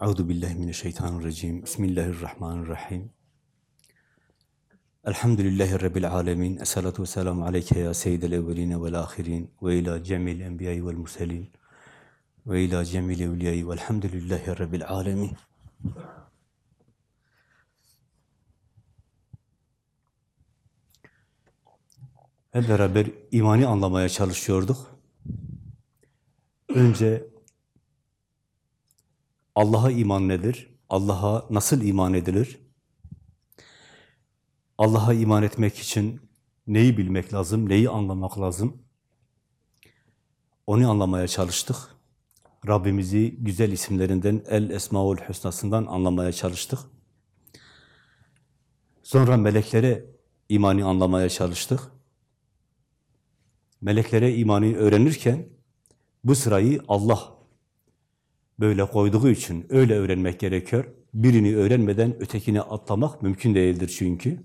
Euzu billahi mineşşeytanirracim. Bismillahirrahmanirrahim. Elhamdülillahi rabbil alamin. Essalatu vesselamu aleyke ya seyyidel evvelin ve'l ahirin ve ila cemil enbiya'i ve'l murselin ve ila cemil evliya'i ve'lhamdülillahi rabbil alamin. Hep beraber imani anlamaya çalışıyorduk. Önce Allah'a iman nedir? Allah'a nasıl iman edilir? Allah'a iman etmek için neyi bilmek lazım, neyi anlamak lazım? Onu anlamaya çalıştık. Rabbimizi güzel isimlerinden, El Esmaül Hüsna'sından anlamaya çalıştık. Sonra meleklere imani anlamaya çalıştık. Meleklere imanı öğrenirken bu sırayı Allah böyle koyduğu için öyle öğrenmek gerekiyor. Birini öğrenmeden ötekini atlamak mümkün değildir çünkü.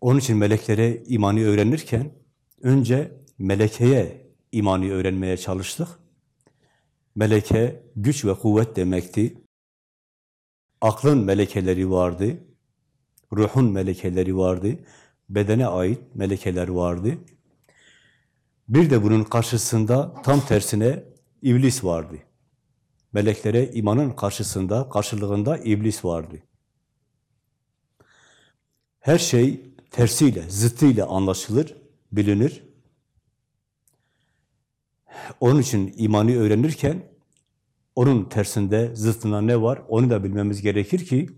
Onun için meleklere imanı öğrenirken önce melekeye imanı öğrenmeye çalıştık. Meleke güç ve kuvvet demekti. Aklın melekeleri vardı. Ruhun melekeleri vardı. Bedene ait melekeler vardı. Bir de bunun karşısında tam tersine iblis vardı. Meleklere imanın karşısında, karşılığında iblis vardı. Her şey tersiyle, zıttıyla anlaşılır, bilinir. Onun için imanı öğrenirken onun tersinde, zıttına ne var onu da bilmemiz gerekir ki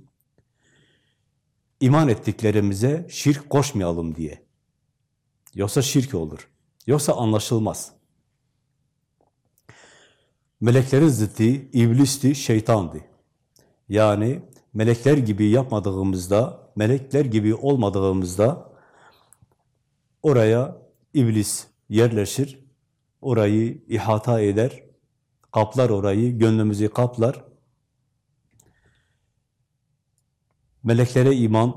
iman ettiklerimize şirk koşmayalım diye. Yoksa şirk olur. Yoksa anlaşılmaz. Meleklerin zıttı iblisti, şeytandı. Yani melekler gibi yapmadığımızda, melekler gibi olmadığımızda oraya iblis yerleşir, orayı ihata eder, kaplar orayı, gönlümüzü kaplar. Meleklere iman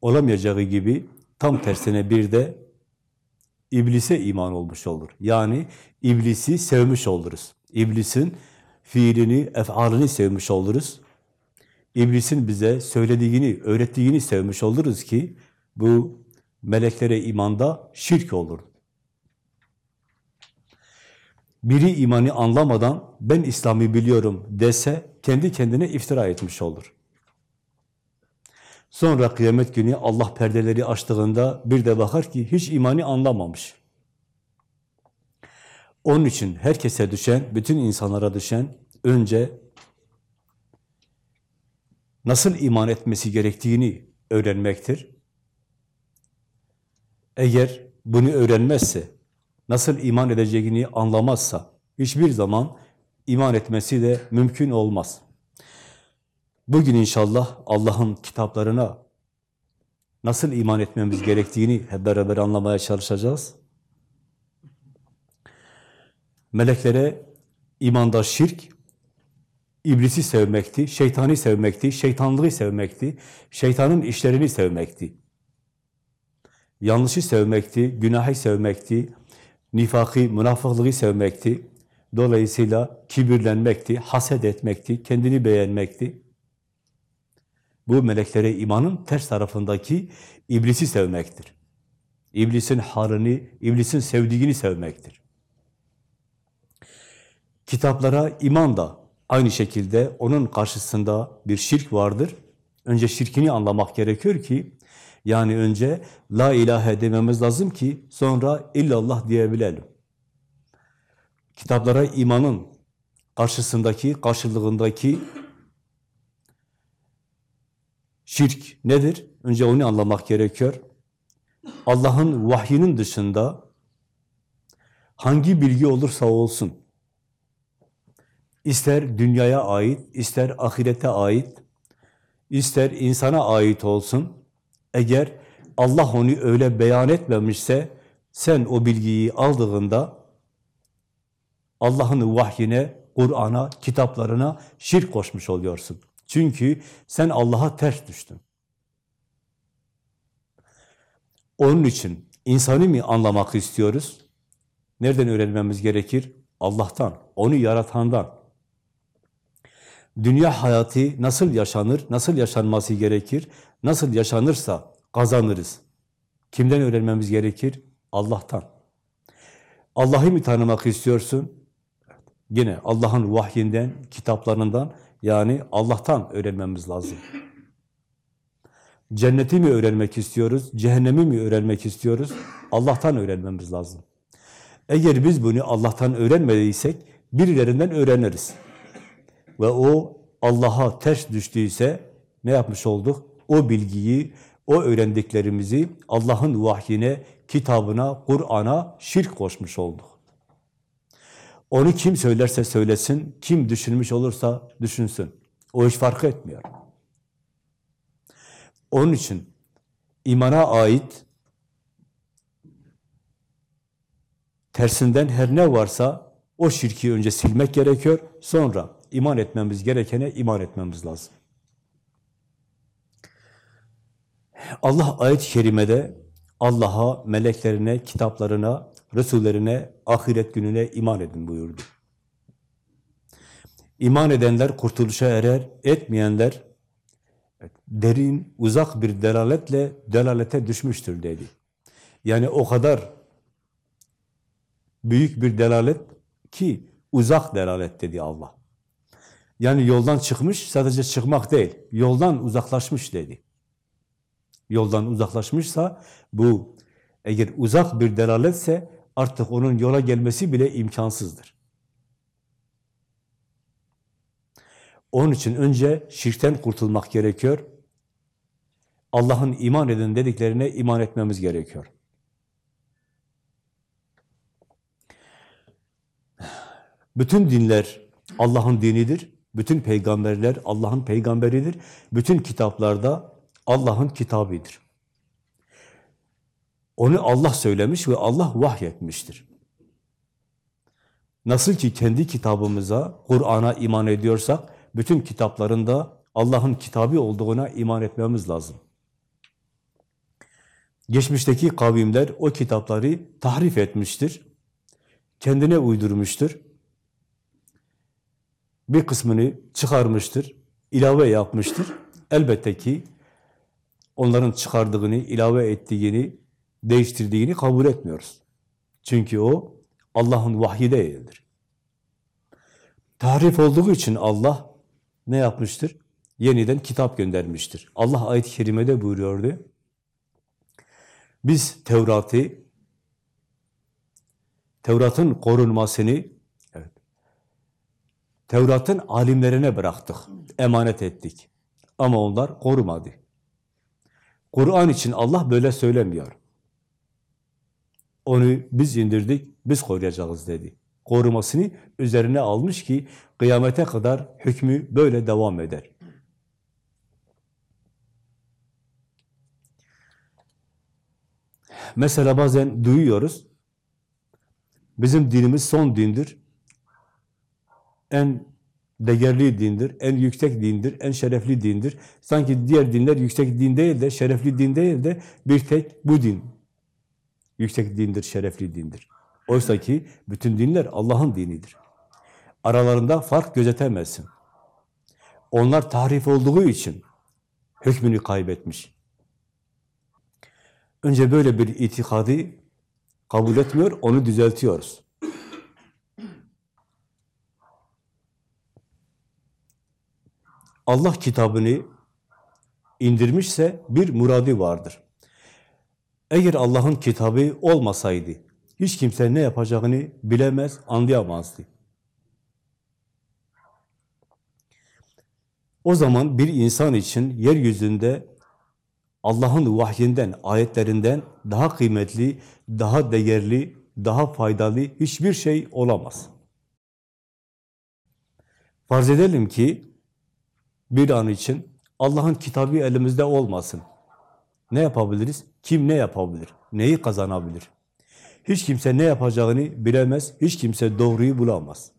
olamayacağı gibi tam tersine bir de iblise iman olmuş olur. Yani iblisi sevmiş oluruz. İblisin fiilini, efalini sevmiş oluruz. İblisin bize söylediğini, öğrettiğini sevmiş oluruz ki bu meleklere imanda şirk olur. Biri imanı anlamadan ben İslam'ı biliyorum dese kendi kendine iftira etmiş olur. Sonra kıyamet günü Allah perdeleri açtığında bir de bakar ki hiç imanı anlamamış. Onun için herkese düşen, bütün insanlara düşen önce nasıl iman etmesi gerektiğini öğrenmektir. Eğer bunu öğrenmezse, nasıl iman edeceğini anlamazsa, hiçbir zaman iman etmesi de mümkün olmaz. Bugün inşallah Allah'ın kitaplarına nasıl iman etmemiz gerektiğini hep beraber anlamaya çalışacağız. Meleklere imanda şirk, iblisi sevmekti, şeytani sevmekti, şeytanlığı sevmekti, şeytanın işlerini sevmekti. Yanlışı sevmekti, günahı sevmekti, nifakı, münafıklığı sevmekti. Dolayısıyla kibirlenmekti, haset etmekti, kendini beğenmekti. Bu meleklere imanın ters tarafındaki iblisi sevmektir. İblisin halini, iblisin sevdiğini sevmektir. Kitaplara iman da aynı şekilde onun karşısında bir şirk vardır. Önce şirkini anlamak gerekiyor ki, yani önce la ilahe dememiz lazım ki sonra illallah diyebilelim. Kitaplara imanın karşısındaki, karşılığındaki şirk nedir? Önce onu anlamak gerekiyor. Allah'ın vahyinin dışında hangi bilgi olursa olsun, ister dünyaya ait, ister ahirete ait, ister insana ait olsun, eğer Allah onu öyle beyan etmemişse, sen o bilgiyi aldığında Allah'ın vahyine, Kur'an'a, kitaplarına şirk koşmuş oluyorsun. Çünkü sen Allah'a ters düştün. Onun için insanı mı anlamak istiyoruz? Nereden öğrenmemiz gerekir? Allah'tan, onu yaratandan. Dünya hayatı nasıl yaşanır, nasıl yaşanması gerekir, nasıl yaşanırsa kazanırız. Kimden öğrenmemiz gerekir? Allah'tan. Allah'ı mı tanımak istiyorsun? Yine Allah'ın vahyinden, kitaplarından yani Allah'tan öğrenmemiz lazım. Cenneti mi öğrenmek istiyoruz, cehennemi mi öğrenmek istiyoruz? Allah'tan öğrenmemiz lazım. Eğer biz bunu Allah'tan öğrenmediysek birilerinden öğreniriz. Ve o Allah'a ters düştüyse ne yapmış olduk? O bilgiyi, o öğrendiklerimizi Allah'ın vahyine, kitabına, Kur'an'a şirk koşmuş olduk. Onu kim söylerse söylesin, kim düşünmüş olursa düşünsün. O hiç fark etmiyor. Onun için imana ait tersinden her ne varsa o şirki önce silmek gerekiyor. Sonra iman etmemiz gerekene iman etmemiz lazım. Allah ayet-i kerimede Allah'a, meleklerine, kitaplarına, Resullerine, ahiret gününe iman edin buyurdu. İman edenler kurtuluşa erer, etmeyenler derin, uzak bir delaletle delalete düşmüştür dedi. Yani o kadar büyük bir delalet ki uzak delalet dedi Allah. Yani yoldan çıkmış, sadece çıkmak değil, yoldan uzaklaşmış dedi. Yoldan uzaklaşmışsa bu eğer uzak bir delaletse artık onun yola gelmesi bile imkansızdır. Onun için önce şirkten kurtulmak gerekiyor. Allah'ın iman edin dediklerine iman etmemiz gerekiyor. Bütün dinler Allah'ın dinidir. Bütün peygamberler Allah'ın peygamberidir. Bütün kitaplarda Allah'ın kitabıdır. Onu Allah söylemiş ve Allah vahyetmiştir. Nasıl ki kendi kitabımıza, Kur'an'a iman ediyorsak, bütün kitaplarında Allah'ın kitabı olduğuna iman etmemiz lazım. Geçmişteki kavimler o kitapları tahrif etmiştir. Kendine uydurmuştur. Bir kısmını çıkarmıştır, ilave yapmıştır. Elbette ki onların çıkardığını, ilave ettiğini, değiştirdiğini kabul etmiyoruz. Çünkü o Allah'ın vahyi değildir. Tahrif olduğu için Allah ne yapmıştır? Yeniden kitap göndermiştir. Allah ayet-i kerimede buyuruyordu. Biz Tevrat'ı, Tevrat'ın korunmasını, Tevrat'ın alimlerine bıraktık, emanet ettik. Ama onlar korumadı. Kur'an için Allah böyle söylemiyor. Onu biz indirdik, biz koruyacağız dedi. Korumasını üzerine almış ki kıyamete kadar hükmü böyle devam eder. Mesela bazen duyuyoruz, bizim dinimiz son dindir, en değerli dindir, en yüksek dindir, en şerefli dindir. Sanki diğer dinler yüksek din değil de, şerefli din değil de bir tek bu din yüksek dindir, şerefli dindir. Oysa ki bütün dinler Allah'ın dinidir. Aralarında fark gözetemezsin. Onlar tahrif olduğu için hükmünü kaybetmiş. Önce böyle bir itikadı kabul etmiyor, onu düzeltiyoruz. Allah kitabını indirmişse bir muradi vardır. Eğer Allah'ın kitabı olmasaydı, hiç kimse ne yapacağını bilemez, anlayamazdı. O zaman bir insan için yeryüzünde Allah'ın vahyinden, ayetlerinden daha kıymetli, daha değerli, daha faydalı hiçbir şey olamaz. Farz edelim ki bir an için Allah'ın kitabı elimizde olmasın. Ne yapabiliriz? Kim ne yapabilir? Neyi kazanabilir? Hiç kimse ne yapacağını bilemez, hiç kimse doğruyu bulamaz.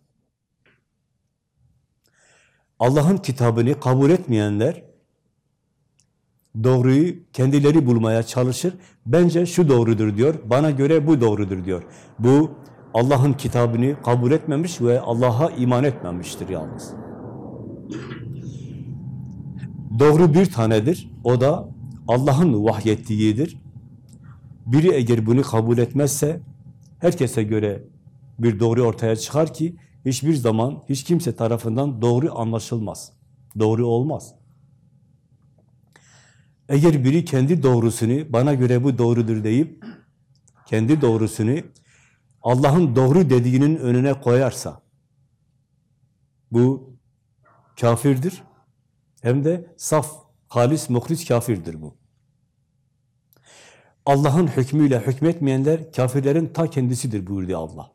Allah'ın kitabını kabul etmeyenler doğruyu kendileri bulmaya çalışır. Bence şu doğrudur diyor, bana göre bu doğrudur diyor. Bu Allah'ın kitabını kabul etmemiş ve Allah'a iman etmemiştir yalnız. Doğru bir tanedir. O da Allah'ın vahyettiğidir. Biri eğer bunu kabul etmezse herkese göre bir doğru ortaya çıkar ki hiçbir zaman hiç kimse tarafından doğru anlaşılmaz. Doğru olmaz. Eğer biri kendi doğrusunu bana göre bu doğrudur deyip kendi doğrusunu Allah'ın doğru dediğinin önüne koyarsa bu kafirdir. Hem de saf, halis, muhlis kafirdir bu. Allah'ın hükmüyle hükmetmeyenler kafirlerin ta kendisidir buyurdu Allah.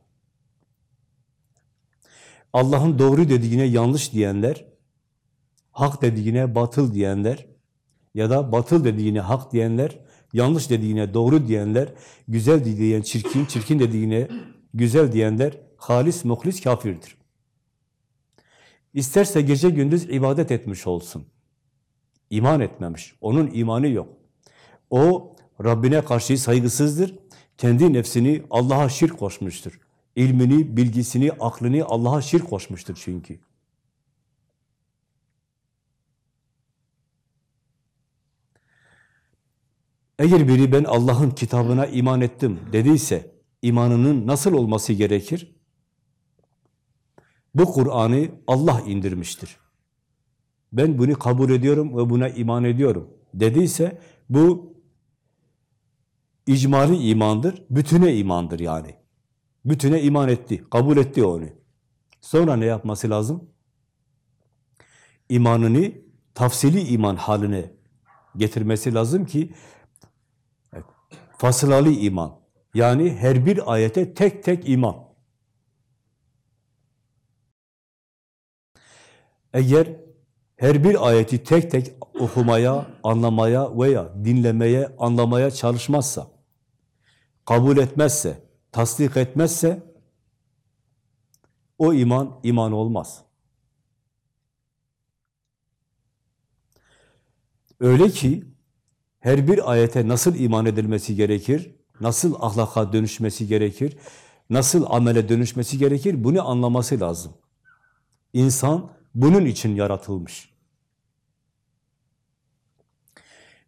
Allah'ın doğru dediğine yanlış diyenler, hak dediğine batıl diyenler ya da batıl dediğine hak diyenler, yanlış dediğine doğru diyenler, güzel dediğine çirkin, çirkin dediğine güzel diyenler halis, muhlis kafirdir. İsterse gece gündüz ibadet etmiş olsun. İman etmemiş. Onun imanı yok. O Rabbine karşı saygısızdır. Kendi nefsini Allah'a şirk koşmuştur. İlmini, bilgisini, aklını Allah'a şirk koşmuştur çünkü. Eğer biri ben Allah'ın kitabına iman ettim dediyse imanının nasıl olması gerekir? Bu Kur'an'ı Allah indirmiştir. Ben bunu kabul ediyorum ve buna iman ediyorum dediyse bu icmali imandır, bütüne imandır yani. Bütüne iman etti, kabul etti onu. Sonra ne yapması lazım? İmanını tafsili iman haline getirmesi lazım ki fasılalı iman. Yani her bir ayete tek tek iman. Eğer her bir ayeti tek tek okumaya, anlamaya veya dinlemeye, anlamaya çalışmazsa, kabul etmezse, tasdik etmezse o iman iman olmaz. Öyle ki her bir ayete nasıl iman edilmesi gerekir, nasıl ahlaka dönüşmesi gerekir, nasıl amele dönüşmesi gerekir bunu anlaması lazım. İnsan bunun için yaratılmış.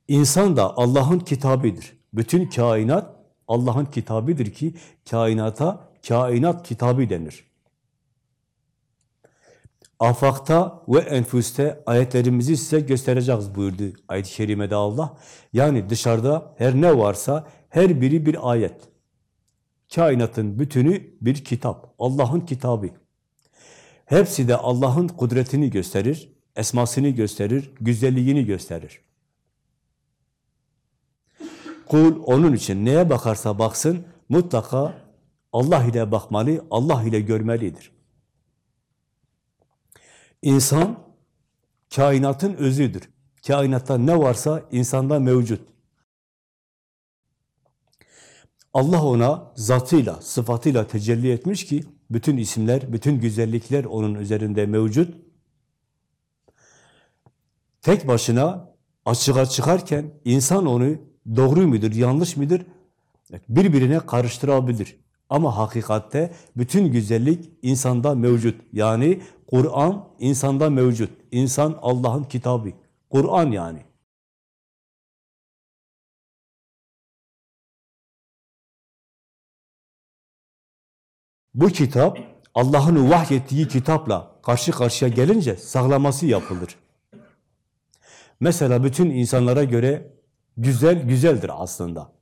İnsan da Allah'ın kitabıdır. Bütün kainat Allah'ın kitabıdır ki kainata kainat kitabı denir. Afakta ve enfüste ayetlerimizi size göstereceğiz buyurdu ayet-i kerimede Allah. Yani dışarıda her ne varsa her biri bir ayet. Kainatın bütünü bir kitap. Allah'ın kitabı. Hepsi de Allah'ın kudretini gösterir, esmasını gösterir, güzelliğini gösterir. Kul onun için neye bakarsa baksın mutlaka Allah ile bakmalı, Allah ile görmelidir. İnsan kainatın özüdür. Kainatta ne varsa insanda mevcut. Allah ona zatıyla, sıfatıyla tecelli etmiş ki bütün isimler, bütün güzellikler onun üzerinde mevcut. Tek başına açığa çıkarken insan onu doğru mudur, yanlış mıdır birbirine karıştırabilir. Ama hakikatte bütün güzellik insanda mevcut. Yani Kur'an insanda mevcut. İnsan Allah'ın kitabı. Kur'an yani. Bu kitap Allah'ın vahyettiği kitapla karşı karşıya gelince sağlaması yapılır. Mesela bütün insanlara göre güzel güzeldir aslında.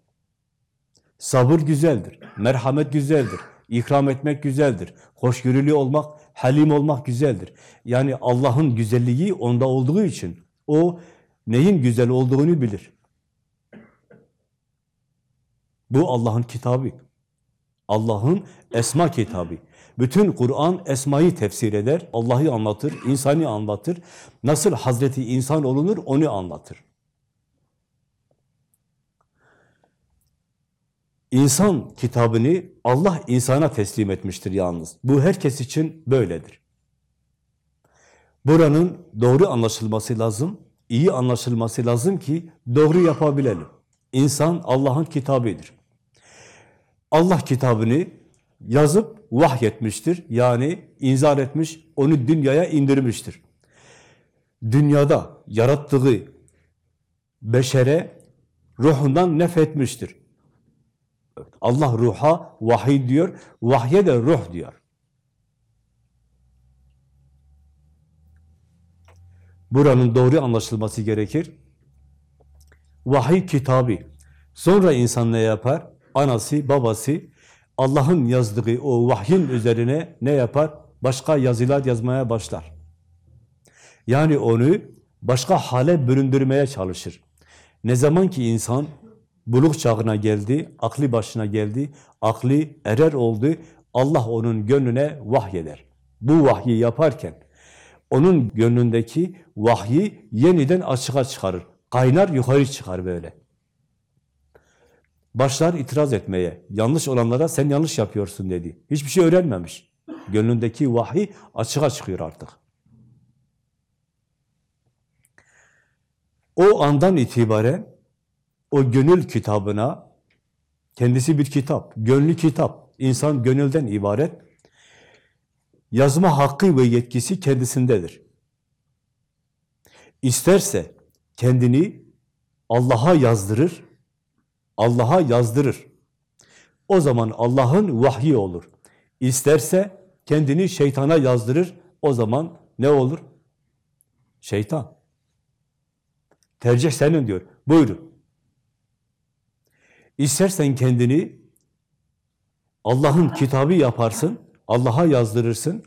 Sabır güzeldir, merhamet güzeldir, ikram etmek güzeldir, hoşgörülü olmak, halim olmak güzeldir. Yani Allah'ın güzelliği onda olduğu için o neyin güzel olduğunu bilir. Bu Allah'ın kitabı. Allah'ın esma kitabı. Bütün Kur'an esmayı tefsir eder, Allah'ı anlatır, insanı anlatır. Nasıl Hazreti insan olunur onu anlatır. İnsan kitabını Allah insana teslim etmiştir yalnız. Bu herkes için böyledir. Buranın doğru anlaşılması lazım, iyi anlaşılması lazım ki doğru yapabilelim. İnsan Allah'ın kitabıdır. Allah kitabını yazıp vahyetmiştir. Yani inzal etmiş, onu dünyaya indirmiştir. dünyada yarattığı beşere ruhundan nefetmiştir. Allah ruha vahiy diyor, vahye de ruh diyor. Buranın doğru anlaşılması gerekir. Vahiy kitabı. Sonra insan ne yapar? Anası, babası Allah'ın yazdığı o vahyin üzerine ne yapar? Başka yazılar yazmaya başlar. Yani onu başka hale büründürmeye çalışır. Ne zaman ki insan buluk çağına geldi, aklı başına geldi, aklı erer oldu, Allah onun gönlüne vahyeder. Bu vahyi yaparken onun gönlündeki vahyi yeniden açığa çıkarır. Kaynar yukarı çıkar böyle. Başlar itiraz etmeye. Yanlış olanlara sen yanlış yapıyorsun dedi. Hiçbir şey öğrenmemiş. Gönlündeki vahiy açığa çıkıyor artık. O andan itibaren o gönül kitabına kendisi bir kitap, gönlü kitap. İnsan gönülden ibaret. Yazma hakkı ve yetkisi kendisindedir. İsterse kendini Allah'a yazdırır, Allah'a yazdırır. O zaman Allah'ın vahyi olur. İsterse kendini şeytana yazdırır, o zaman ne olur? Şeytan. Tercih senin diyor. Buyurun. İstersen kendini Allah'ın kitabı yaparsın, Allah'a yazdırırsın,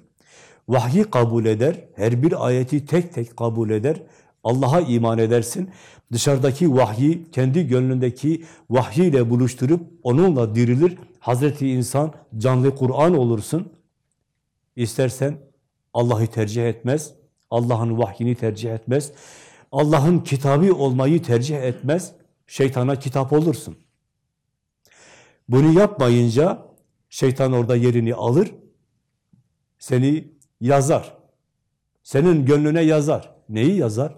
vahyi kabul eder, her bir ayeti tek tek kabul eder, Allah'a iman edersin, dışarıdaki vahyi kendi gönlündeki vahyiyle buluşturup onunla dirilir, Hazreti insan canlı Kur'an olursun. İstersen Allah'ı tercih etmez, Allah'ın vahyini tercih etmez, Allah'ın kitabı olmayı tercih etmez, şeytana kitap olursun. Bunu yapmayınca şeytan orada yerini alır, seni yazar. Senin gönlüne yazar. Neyi yazar?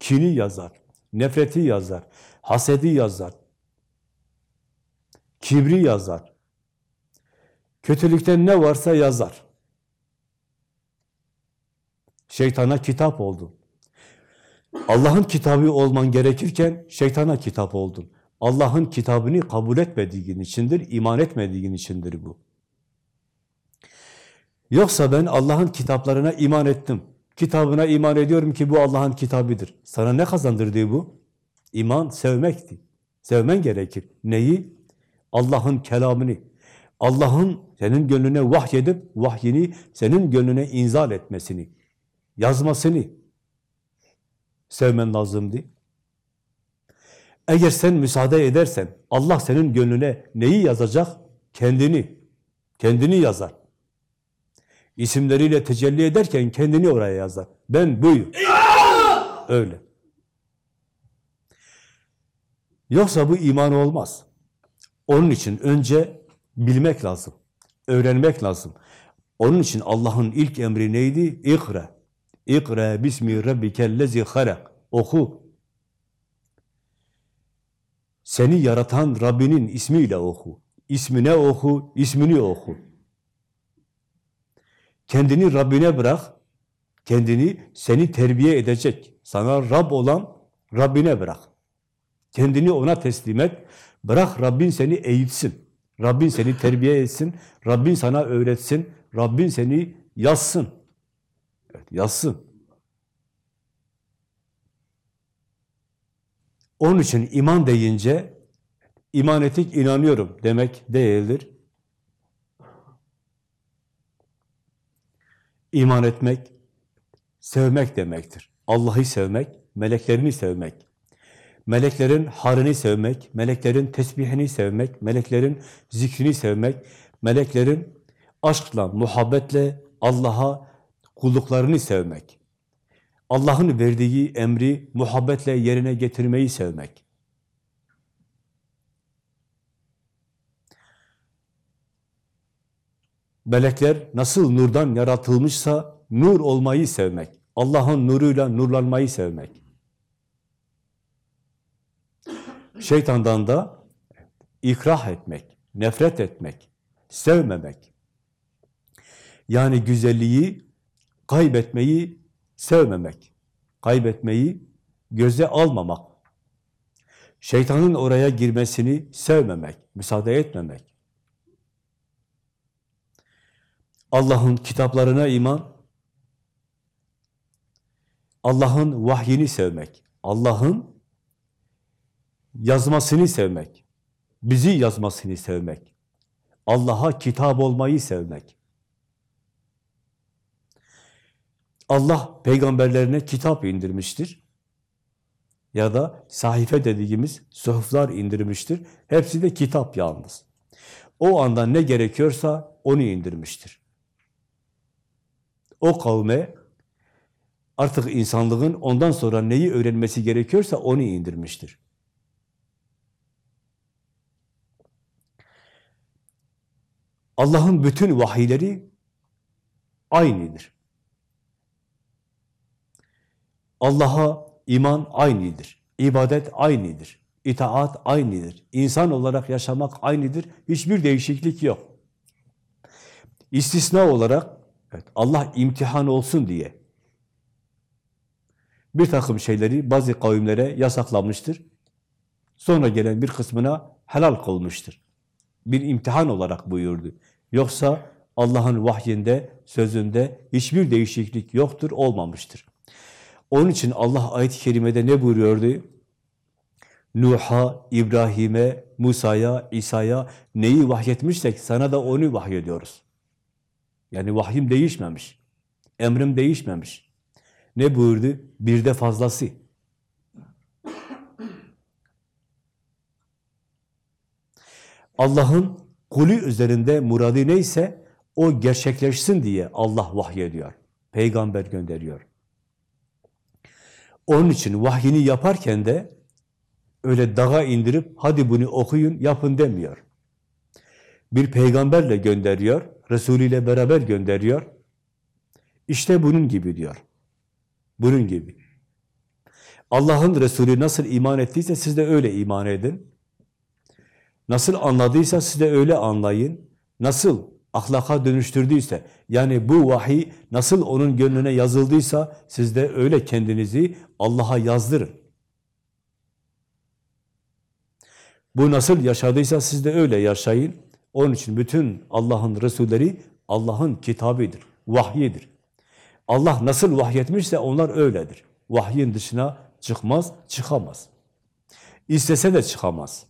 Kini yazar, nefreti yazar, hasedi yazar, kibri yazar. Kötülükten ne varsa yazar. Şeytana kitap oldun. Allah'ın kitabı olman gerekirken şeytana kitap oldun. Allah'ın kitabını kabul etmediğin içindir, iman etmediğin içindir bu. Yoksa ben Allah'ın kitaplarına iman ettim. Kitabına iman ediyorum ki bu Allah'ın kitabıdır. Sana ne kazandırdı bu? İman sevmekti. Sevmen gerekir. Neyi? Allah'ın kelamını. Allah'ın senin gönlüne vahyedip vahyini senin gönlüne inzal etmesini, yazmasını sevmen lazımdı. Eğer sen müsaade edersen Allah senin gönlüne neyi yazacak? Kendini. Kendini yazar. İsimleriyle tecelli ederken kendini oraya yazar. Ben buyum. Öyle. Yoksa bu iman olmaz. Onun için önce bilmek lazım. Öğrenmek lazım. Onun için Allah'ın ilk emri neydi? İkra. İkra bismi rabbikellezi halak. Oku. Seni yaratan Rabbinin ismiyle oku. İsmine oku, ismini oku. Kendini Rabbine bırak. Kendini seni terbiye edecek. Sana Rab olan Rabbine bırak. Kendini ona teslim et. Bırak Rabbin seni eğitsin. Rabbin seni terbiye etsin. Rabbin sana öğretsin. Rabbin seni yazsın. Evet, yazsın. Onun için iman deyince iman ettik, inanıyorum demek değildir. İman etmek, sevmek demektir. Allah'ı sevmek, meleklerini sevmek. Meleklerin harını sevmek, meleklerin tesbihini sevmek, meleklerin zikrini sevmek, meleklerin aşkla, muhabbetle Allah'a kulluklarını sevmek. Allah'ın verdiği emri muhabbetle yerine getirmeyi sevmek. Melekler nasıl nurdan yaratılmışsa nur olmayı sevmek. Allah'ın nuruyla nurlanmayı sevmek. Şeytandan da ikrah etmek, nefret etmek, sevmemek. Yani güzelliği kaybetmeyi sevmemek. kaybetmeyi göze almamak, şeytanın oraya girmesini sevmemek, müsaade etmemek, Allah'ın kitaplarına iman, Allah'ın vahyini sevmek, Allah'ın yazmasını sevmek, bizi yazmasını sevmek, Allah'a kitap olmayı sevmek. Allah peygamberlerine kitap indirmiştir. Ya da sahife dediğimiz suhuflar indirmiştir. Hepsi de kitap yalnız. O anda ne gerekiyorsa onu indirmiştir. O kavme artık insanlığın ondan sonra neyi öğrenmesi gerekiyorsa onu indirmiştir. Allah'ın bütün vahiyleri aynıdır. Allah'a iman aynıdır. İbadet aynıdır. İtaat aynıdır. İnsan olarak yaşamak aynıdır. Hiçbir değişiklik yok. İstisna olarak evet, Allah imtihan olsun diye bir takım şeyleri bazı kavimlere yasaklamıştır. Sonra gelen bir kısmına helal kılmıştır. Bir imtihan olarak buyurdu. Yoksa Allah'ın vahyinde, sözünde hiçbir değişiklik yoktur, olmamıştır. Onun için Allah ayet-i kerimede ne buyuruyordu? Nuh'a, İbrahim'e, Musa'ya, İsa'ya neyi vahyetmişsek sana da onu vahyediyoruz. Yani vahyim değişmemiş. Emrim değişmemiş. Ne buyurdu? Bir de fazlası. Allah'ın kulü üzerinde muradı neyse o gerçekleşsin diye Allah vahyediyor. Peygamber gönderiyor. Onun için vahyini yaparken de öyle dağa indirip hadi bunu okuyun, yapın demiyor. Bir peygamberle gönderiyor, Resulü ile beraber gönderiyor. İşte bunun gibi diyor. Bunun gibi. Allah'ın Resulü nasıl iman ettiyse siz de öyle iman edin. Nasıl anladıysa siz de öyle anlayın. Nasıl ahlaka dönüştürdüyse, yani bu vahiy nasıl onun gönlüne yazıldıysa siz de öyle kendinizi Allah'a yazdırın. Bu nasıl yaşadıysa siz de öyle yaşayın. Onun için bütün Allah'ın Resulleri Allah'ın kitabıdır, vahyidir. Allah nasıl vahyetmişse onlar öyledir. Vahyin dışına çıkmaz, çıkamaz. İstese de çıkamaz.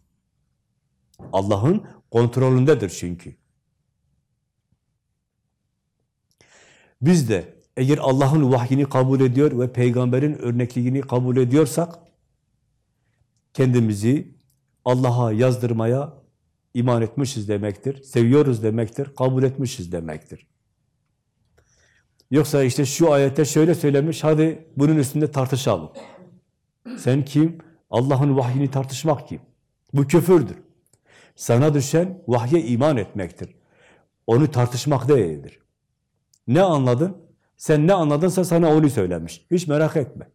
Allah'ın kontrolündedir çünkü. Biz de eğer Allah'ın vahyini kabul ediyor ve peygamberin örnekliğini kabul ediyorsak kendimizi Allah'a yazdırmaya iman etmişiz demektir, seviyoruz demektir, kabul etmişiz demektir. Yoksa işte şu ayette şöyle söylemiş, hadi bunun üstünde tartışalım. Sen kim? Allah'ın vahyini tartışmak kim? Bu küfürdür. Sana düşen vahye iman etmektir. Onu tartışmak değildir. Ne anladın? Sen ne anladınsa sana onu söylemiş. Hiç merak etme.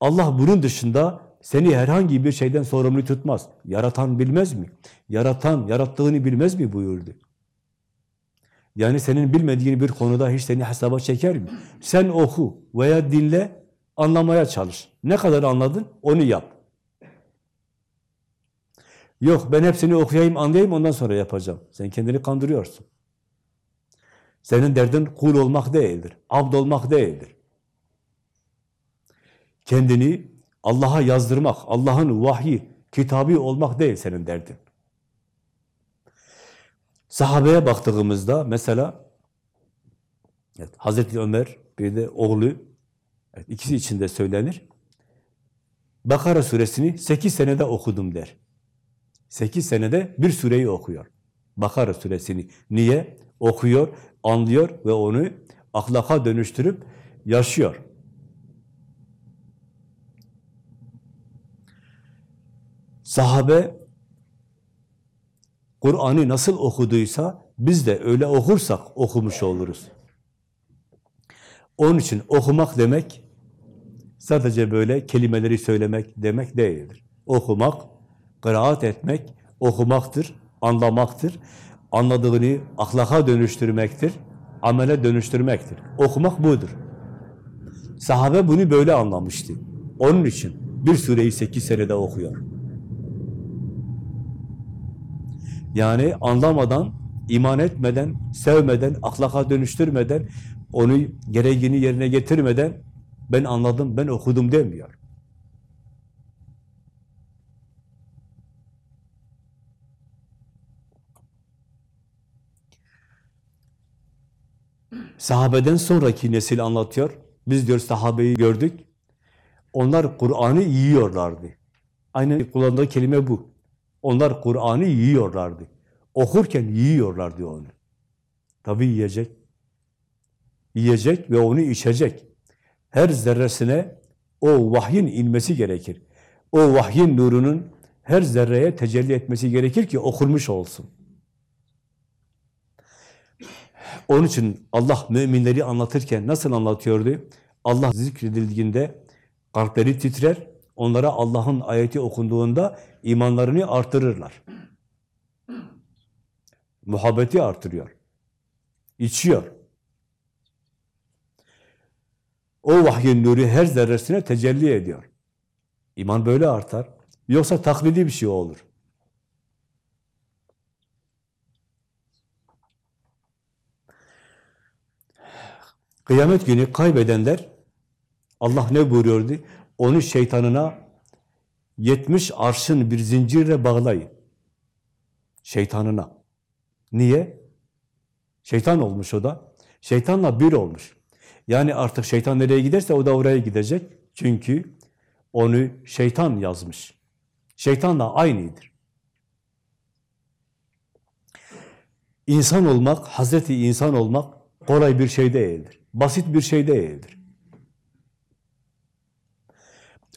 Allah bunun dışında seni herhangi bir şeyden sorumlu tutmaz. Yaratan bilmez mi? Yaratan, yarattığını bilmez mi buyurdu. Yani senin bilmediğin bir konuda hiç seni hesaba çeker mi? Sen oku veya dinle, anlamaya çalış. Ne kadar anladın, onu yap. Yok, ben hepsini okuyayım, anlayayım, ondan sonra yapacağım. Sen kendini kandırıyorsun. Senin derdin kul olmak değildir, abd olmak değildir. Kendini Allah'a yazdırmak, Allah'ın vahyi, kitabı olmak değil senin derdin. Sahabeye baktığımızda mesela evet, Hazreti Ömer bir de oğlu evet, ikisi içinde söylenir. Bakara suresini 8 senede okudum der. 8 senede bir sureyi okuyor. Bakara suresini. Niye? Okuyor, anlıyor ve onu ahlaka dönüştürüp yaşıyor. Sahabe Kur'an'ı nasıl okuduysa biz de öyle okursak okumuş oluruz. Onun için okumak demek sadece böyle kelimeleri söylemek demek değildir. Okumak, kıraat etmek okumaktır, anlamaktır. Anladığını ahlaka dönüştürmektir, amele dönüştürmektir. Okumak budur. Sahabe bunu böyle anlamıştı. Onun için bir sureyi sekiz senede okuyor. Yani anlamadan, iman etmeden, sevmeden, ahlaka dönüştürmeden, onu gereğini yerine getirmeden ben anladım, ben okudum demiyor. Sahabeden sonraki nesil anlatıyor. Biz diyor sahabeyi gördük. Onlar Kur'an'ı yiyorlardı. Aynen kullandığı kelime bu. Onlar Kur'an'ı yiyorlardı. Okurken yiyorlardı onu. Tabii yiyecek. Yiyecek ve onu içecek. Her zerresine o vahyin inmesi gerekir. O vahyin nurunun her zerreye tecelli etmesi gerekir ki okunmuş olsun. Onun için Allah müminleri anlatırken nasıl anlatıyordu? Allah zikredildiğinde kalpleri titrer, onlara Allah'ın ayeti okunduğunda imanlarını artırırlar. Muhabbeti artırıyor. İçiyor. O vahyin nuru her zerresine tecelli ediyor. İman böyle artar. Yoksa taklidi bir şey olur. Kıyamet günü kaybedenler Allah ne buyuruyordu? Onu şeytanına 70 arşın bir zincirle bağlayın. Şeytanına. Niye? Şeytan olmuş o da. Şeytanla bir olmuş. Yani artık şeytan nereye giderse o da oraya gidecek. Çünkü onu şeytan yazmış. Şeytanla aynıdır. İnsan olmak, Hazreti insan olmak kolay bir şey değildir. Basit bir şey değildir.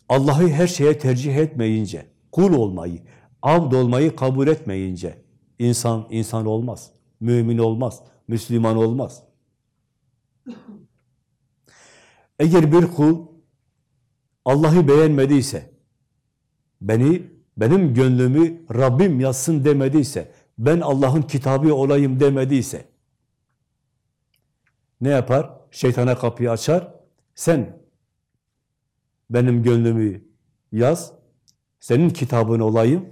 Allah'ı her şeye tercih etmeyince, kul olmayı, abd olmayı kabul etmeyince insan insan olmaz, mümin olmaz, Müslüman olmaz. Eğer bir kul Allah'ı beğenmediyse, beni, benim gönlümü Rabbim yazsın demediyse, ben Allah'ın kitabı olayım demediyse, ne yapar? Şeytana kapıyı açar, sen benim gönlümü yaz, senin kitabın olayım,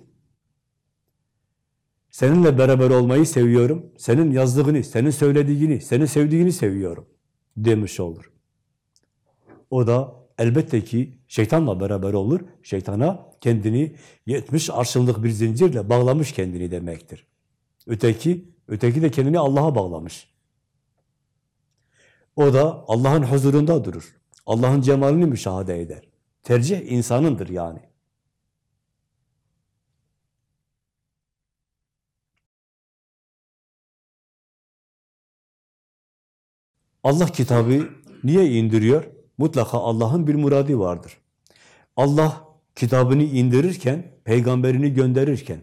seninle beraber olmayı seviyorum, senin yazdığını, senin söylediğini, senin sevdiğini seviyorum demiş olur. O da elbette ki şeytanla beraber olur. Şeytana kendini 70 arşınlık bir zincirle bağlamış kendini demektir. Öteki, öteki de kendini Allah'a bağlamış. O da Allah'ın huzurunda durur. Allah'ın cemalini müşahede eder. Tercih insanındır yani. Allah kitabı niye indiriyor? Mutlaka Allah'ın bir muradi vardır. Allah kitabını indirirken, peygamberini gönderirken,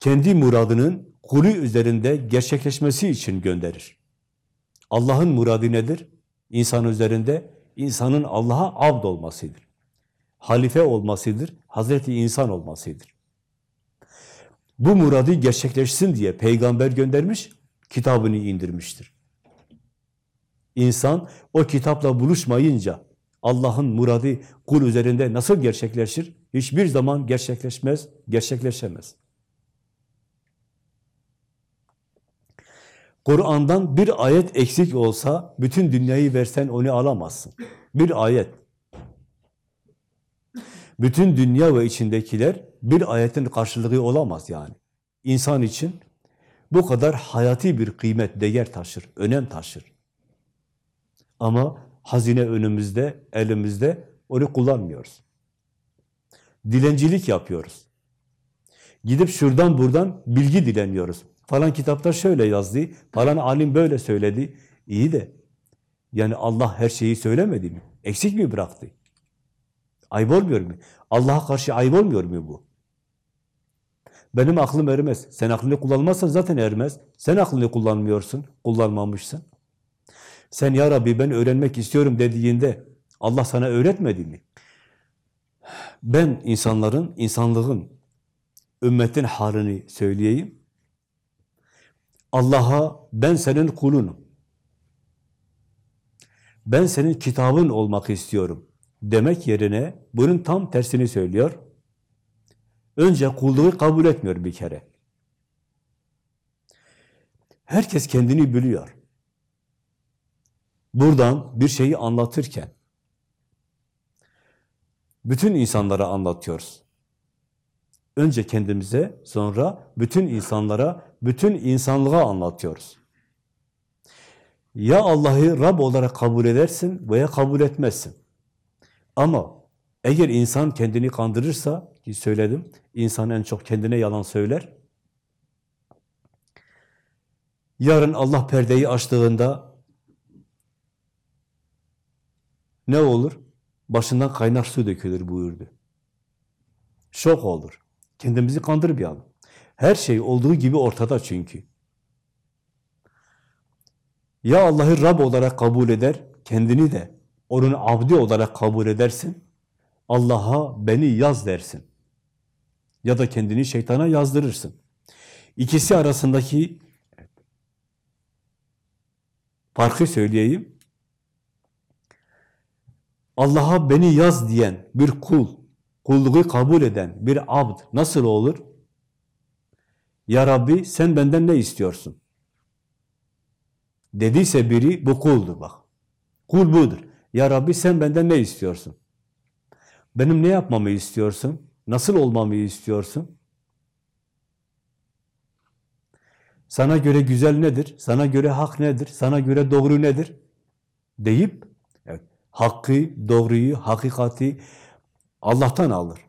kendi muradının kulü üzerinde gerçekleşmesi için gönderir. Allah'ın muradı nedir? İnsan üzerinde insanın Allah'a abd olmasıdır. Halife olmasıdır, Hazreti insan olmasıdır. Bu muradı gerçekleşsin diye peygamber göndermiş, kitabını indirmiştir. İnsan o kitapla buluşmayınca Allah'ın muradı kul üzerinde nasıl gerçekleşir? Hiçbir zaman gerçekleşmez, gerçekleşemez. Kur'an'dan bir ayet eksik olsa bütün dünyayı versen onu alamazsın. Bir ayet. Bütün dünya ve içindekiler bir ayetin karşılığı olamaz yani. İnsan için bu kadar hayati bir kıymet, değer taşır, önem taşır. Ama hazine önümüzde, elimizde, onu kullanmıyoruz. Dilencilik yapıyoruz. Gidip şuradan buradan bilgi dileniyoruz. Falan kitapta şöyle yazdı, falan alim böyle söyledi. İyi de, yani Allah her şeyi söylemedi mi? Eksik mi bıraktı? Ayıp olmuyor mu? Allah'a karşı ayıp olmuyor mu bu? Benim aklım ermez. Sen aklını kullanmazsan zaten ermez. Sen aklını kullanmıyorsun, kullanmamışsın. Sen ya Rabbi ben öğrenmek istiyorum dediğinde Allah sana öğretmedi mi? Ben insanların, insanlığın, ümmetin halini söyleyeyim. Allah'a ben senin kulunum. ben senin kitabın olmak istiyorum demek yerine bunun tam tersini söylüyor. Önce kulluğu kabul etmiyor bir kere. Herkes kendini biliyor. Buradan bir şeyi anlatırken bütün insanlara anlatıyoruz. Önce kendimize, sonra bütün insanlara, bütün insanlığa anlatıyoruz. Ya Allah'ı Rab olarak kabul edersin veya kabul etmezsin. Ama eğer insan kendini kandırırsa, ki söyledim, insan en çok kendine yalan söyler. Yarın Allah perdeyi açtığında ne olur? Başından kaynar su dökülür buyurdu. Şok olur. Kendimizi kandırmayalım. Her şey olduğu gibi ortada çünkü. Ya Allah'ı Rab olarak kabul eder, kendini de onun abdi olarak kabul edersin, Allah'a beni yaz dersin. Ya da kendini şeytana yazdırırsın. İkisi arasındaki farkı söyleyeyim. Allah'a beni yaz diyen bir kul, kulluğu kabul eden bir abd nasıl olur? Ya Rabbi sen benden ne istiyorsun? Dediyse biri bu kuldur bak. Kul budur. Ya Rabbi sen benden ne istiyorsun? Benim ne yapmamı istiyorsun? Nasıl olmamı istiyorsun? Sana göre güzel nedir? Sana göre hak nedir? Sana göre doğru nedir? Deyip evet, hakkı, doğruyu, hakikati Allah'tan alır.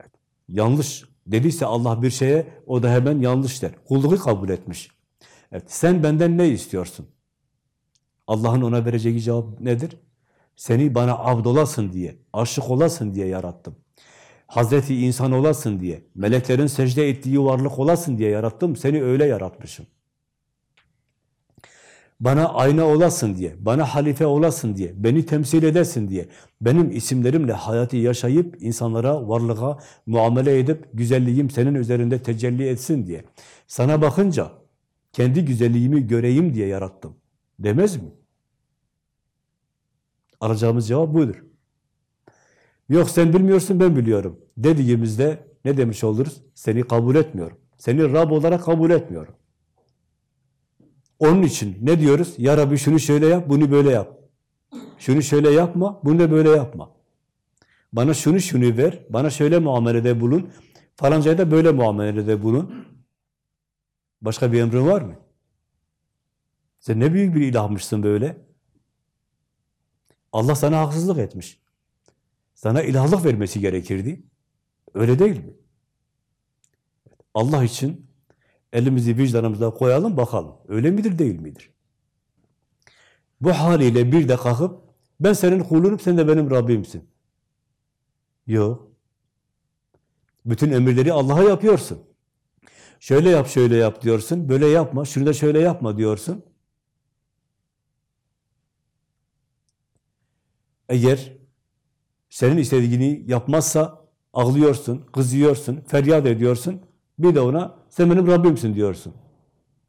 Evet, yanlış dediyse Allah bir şeye o da hemen yanlış der. Kulluğu kabul etmiş. Evet, sen benden ne istiyorsun? Allah'ın ona vereceği cevap nedir? Seni bana abd olasın diye, aşık olasın diye yarattım. Hazreti insan olasın diye, meleklerin secde ettiği varlık olasın diye yarattım. Seni öyle yaratmışım. Bana ayna olasın diye, bana halife olasın diye, beni temsil edesin diye, benim isimlerimle hayatı yaşayıp insanlara, varlığa muamele edip güzelliğim senin üzerinde tecelli etsin diye. Sana bakınca kendi güzelliğimi göreyim diye yarattım. Demez mi? Alacağımız cevap budur. Yok sen bilmiyorsun ben biliyorum. Dediğimizde ne demiş oluruz? Seni kabul etmiyorum. Seni Rab olarak kabul etmiyorum. Onun için ne diyoruz? Ya Rabbi şunu şöyle yap, bunu böyle yap. Şunu şöyle yapma, bunu da böyle yapma. Bana şunu şunu ver, bana şöyle muamelede bulun, falancaya da böyle muamelede bulun. Başka bir emrin var mı? Sen ne büyük bir ilahmışsın böyle. Allah sana haksızlık etmiş. Sana ilahlık vermesi gerekirdi. Öyle değil mi? Allah için elimizi vicdanımıza koyalım bakalım. Öyle midir değil midir? Bu haliyle bir de kalkıp ben senin kulunum sen de benim Rabbimsin. Yok. Bütün emirleri Allah'a yapıyorsun. Şöyle yap, şöyle yap diyorsun. Böyle yapma, şunu da şöyle yapma diyorsun. Eğer senin istediğini yapmazsa ağlıyorsun, kızıyorsun, feryat ediyorsun. Bir de ona sen benim Rabbimsin diyorsun.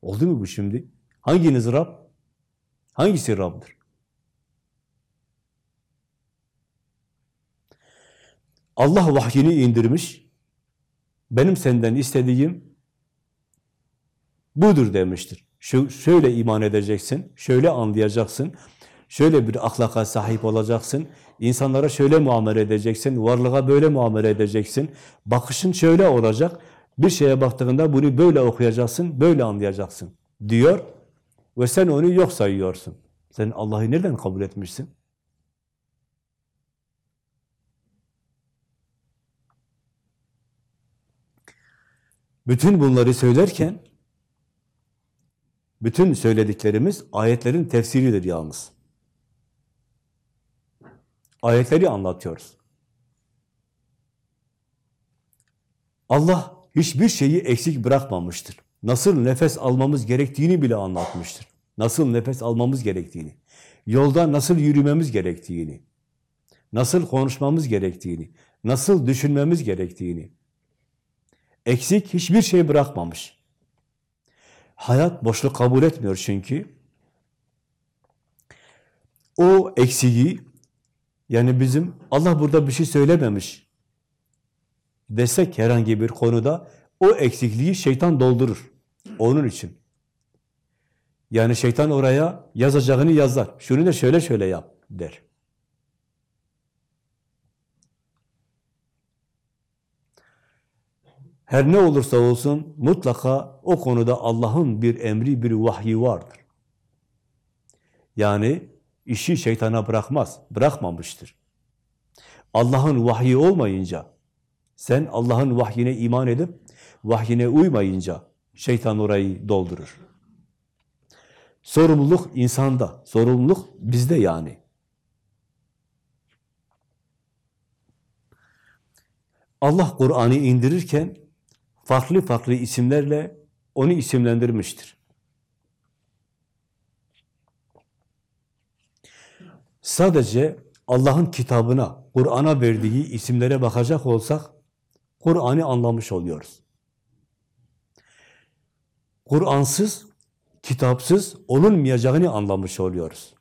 Oldu mu bu şimdi? Hanginiz Rab? Hangisi Rab'dır? Allah vahyini indirmiş. Benim senden istediğim budur demiştir. Şu, şöyle iman edeceksin, şöyle anlayacaksın, şöyle bir ahlaka sahip olacaksın, insanlara şöyle muamele edeceksin, varlığa böyle muamele edeceksin, bakışın şöyle olacak, bir şeye baktığında bunu böyle okuyacaksın, böyle anlayacaksın diyor ve sen onu yok sayıyorsun. Sen Allah'ı nereden kabul etmişsin? Bütün bunları söylerken bütün söylediklerimiz ayetlerin tefsiridir yalnız. Ayetleri anlatıyoruz. Allah hiçbir şeyi eksik bırakmamıştır. Nasıl nefes almamız gerektiğini bile anlatmıştır. Nasıl nefes almamız gerektiğini, yolda nasıl yürümemiz gerektiğini, nasıl konuşmamız gerektiğini, nasıl düşünmemiz gerektiğini. Eksik hiçbir şey bırakmamış. Hayat boşluk kabul etmiyor çünkü. o eksiği yani bizim Allah burada bir şey söylememiş desek herhangi bir konuda o eksikliği şeytan doldurur. Onun için. Yani şeytan oraya yazacağını yazar. Şunu da şöyle şöyle yap der. Her ne olursa olsun mutlaka o konuda Allah'ın bir emri, bir vahyi vardır. Yani işi şeytana bırakmaz, bırakmamıştır. Allah'ın vahyi olmayınca, sen Allah'ın vahyine iman edip, vahyine uymayınca şeytan orayı doldurur. Sorumluluk insanda, sorumluluk bizde yani. Allah Kur'an'ı indirirken farklı farklı isimlerle onu isimlendirmiştir. Sadece Allah'ın kitabına, Kur'an'a verdiği isimlere bakacak olsak, Kur'an'ı anlamış oluyoruz. Kur'ansız, kitapsız olunmayacağını anlamış oluyoruz.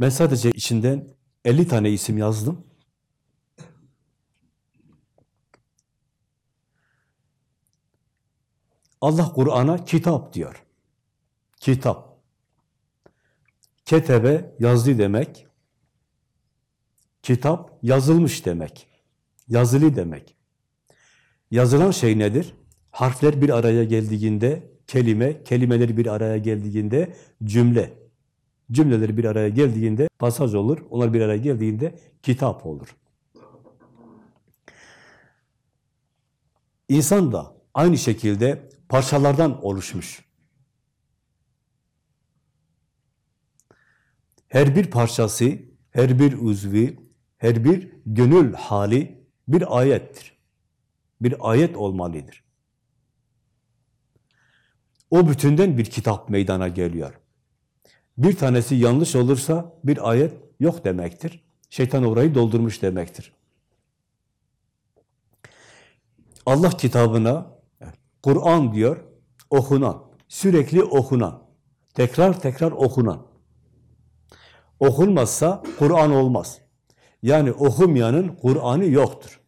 Ben sadece içinden 50 tane isim yazdım. Allah Kur'an'a kitap diyor. Kitap. Ketebe yazdı demek. Kitap yazılmış demek. Yazılı demek. Yazılan şey nedir? Harfler bir araya geldiğinde kelime, kelimeler bir araya geldiğinde cümle. Cümleler bir araya geldiğinde pasaj olur. Onlar bir araya geldiğinde kitap olur. İnsan da aynı şekilde parçalardan oluşmuş. Her bir parçası, her bir uzvi, her bir gönül hali bir ayettir. Bir ayet olmalıdır. O bütünden bir kitap meydana geliyor. Bir tanesi yanlış olursa bir ayet yok demektir. Şeytan orayı doldurmuş demektir. Allah kitabına Kur'an diyor, okunan, sürekli okunan, tekrar tekrar okunan. Okunmazsa Kur'an olmaz. Yani okumayanın Kur'an'ı yoktur.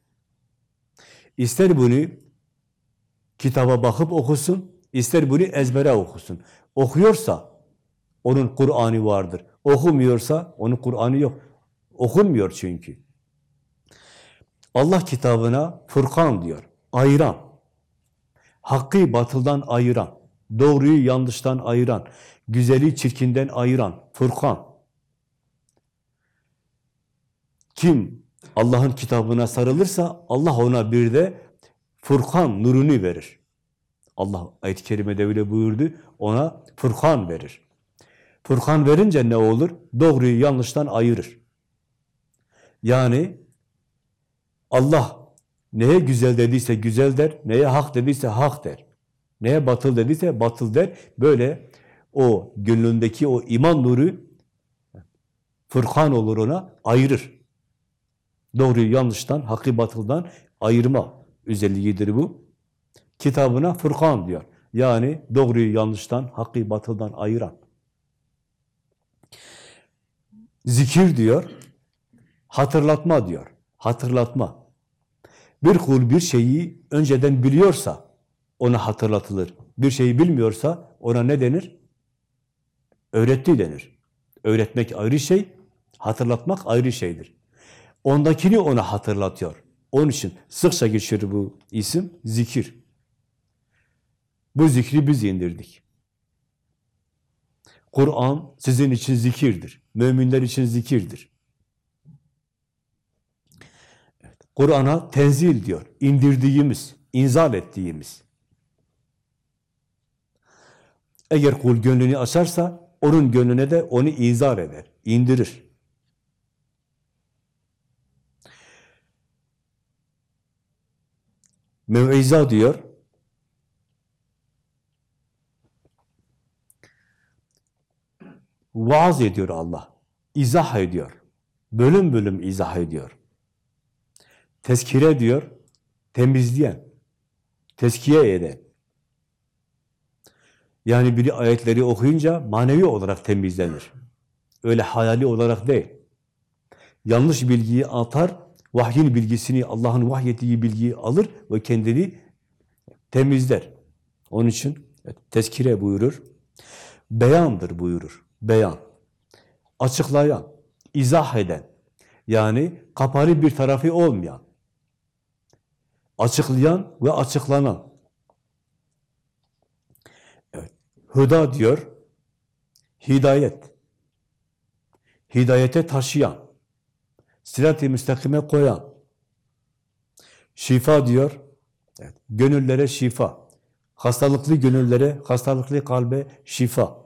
İster bunu kitaba bakıp okusun, ister bunu ezbere okusun. Okuyorsa onun Kur'an'ı vardır. Okumuyorsa onun Kur'an'ı yok. Okunmuyor çünkü. Allah kitabına Furkan diyor. Ayıran. Hakkı batıldan ayıran. Doğruyu yanlıştan ayıran. Güzeli çirkinden ayıran. Furkan. Kim Allah'ın kitabına sarılırsa Allah ona bir de Furkan nurunu verir. Allah ayet-i kerimede öyle buyurdu. Ona Furkan verir. Furkan verince ne olur? Doğruyu yanlıştan ayırır. Yani Allah neye güzel dediyse güzel der, neye hak dediyse hak der. Neye batıl dediyse batıl der. Böyle o gönlündeki o iman nuru Furkan olur ona, ayırır. Doğruyu yanlıştan, hakkı batıldan ayırma özelliğidir bu. Kitabına Furkan diyor. Yani doğruyu yanlıştan, hakkı batıldan ayıran. Zikir diyor, hatırlatma diyor. Hatırlatma. Bir kul bir şeyi önceden biliyorsa ona hatırlatılır. Bir şeyi bilmiyorsa ona ne denir? Öğretti denir. Öğretmek ayrı şey, hatırlatmak ayrı şeydir. Ondakini ona hatırlatıyor. Onun için sıkça geçiyor bu isim, zikir. Bu zikri biz indirdik. Kur'an sizin için zikirdir. Müminler için zikirdir. Kur'an'a tenzil diyor. indirdiğimiz, inzal ettiğimiz. Eğer kul gönlünü açarsa, onun gönlüne de onu izar eder, indirir. Mev'iza diyor, vaaz ediyor Allah. İzah ediyor. Bölüm bölüm izah ediyor. Tezkire diyor, temizleyen, tezkiye eden. Yani biri ayetleri okuyunca manevi olarak temizlenir. Öyle hayali olarak değil. Yanlış bilgiyi atar, vahyin bilgisini, Allah'ın vahyettiği bilgiyi alır ve kendini temizler. Onun için tezkire buyurur. Beyandır buyurur. Beyan. Açıklayan, izah eden. Yani kapalı bir tarafı olmayan. Açıklayan ve açıklanan. Evet. Hüda diyor. Hidayet. Hidayete taşıyan. Sirat-i müstakime koyan. Şifa diyor. Evet. Gönüllere şifa. Hastalıklı gönüllere, hastalıklı kalbe şifa.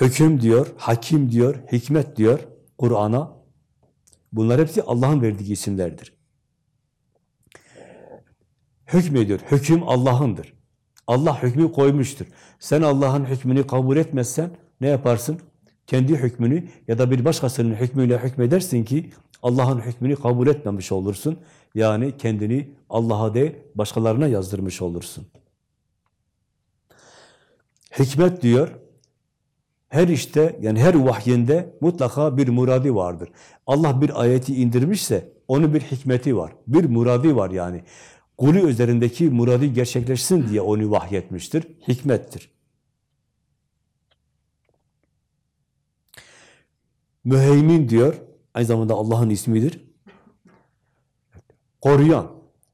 Hüküm diyor, hakim diyor, hikmet diyor Kur'an'a. Bunlar hepsi Allah'ın verdiği isimlerdir. Hükmediyor. Hüküm Allah'ındır. Allah hükmü koymuştur. Sen Allah'ın hükmünü kabul etmezsen ne yaparsın? Kendi hükmünü ya da bir başkasının hükmüyle hükmedersin ki Allah'ın hükmünü kabul etmemiş olursun. Yani kendini Allah'a değil başkalarına yazdırmış olursun. Hikmet diyor, her işte yani her vahyinde mutlaka bir muradi vardır. Allah bir ayeti indirmişse onun bir hikmeti var. Bir muradi var yani. Kulü üzerindeki muradi gerçekleşsin diye onu vahyetmiştir. Hikmettir. Müheymin diyor, aynı zamanda Allah'ın ismidir. Koruyan,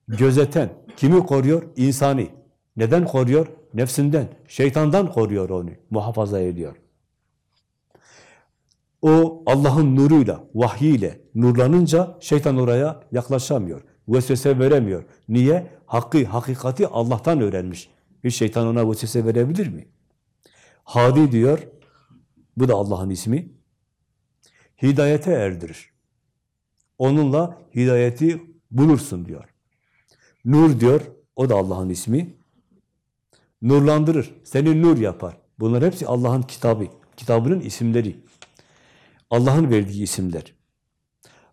gözeten. Kimi koruyor? İnsani. Neden koruyor? Nefsinden, şeytandan koruyor onu, muhafaza ediyor. O Allah'ın nuruyla, vahyiyle nurlanınca şeytan oraya yaklaşamıyor. Vesvese veremiyor. Niye? Hakkı, hakikati Allah'tan öğrenmiş. Bir şeytan ona vesvese verebilir mi? Hadi diyor, bu da Allah'ın ismi. Hidayete erdirir. Onunla hidayeti bulursun diyor. Nur diyor, o da Allah'ın ismi. Nurlandırır, seni nur yapar. Bunlar hepsi Allah'ın kitabı, kitabının isimleri. Allah'ın verdiği isimler.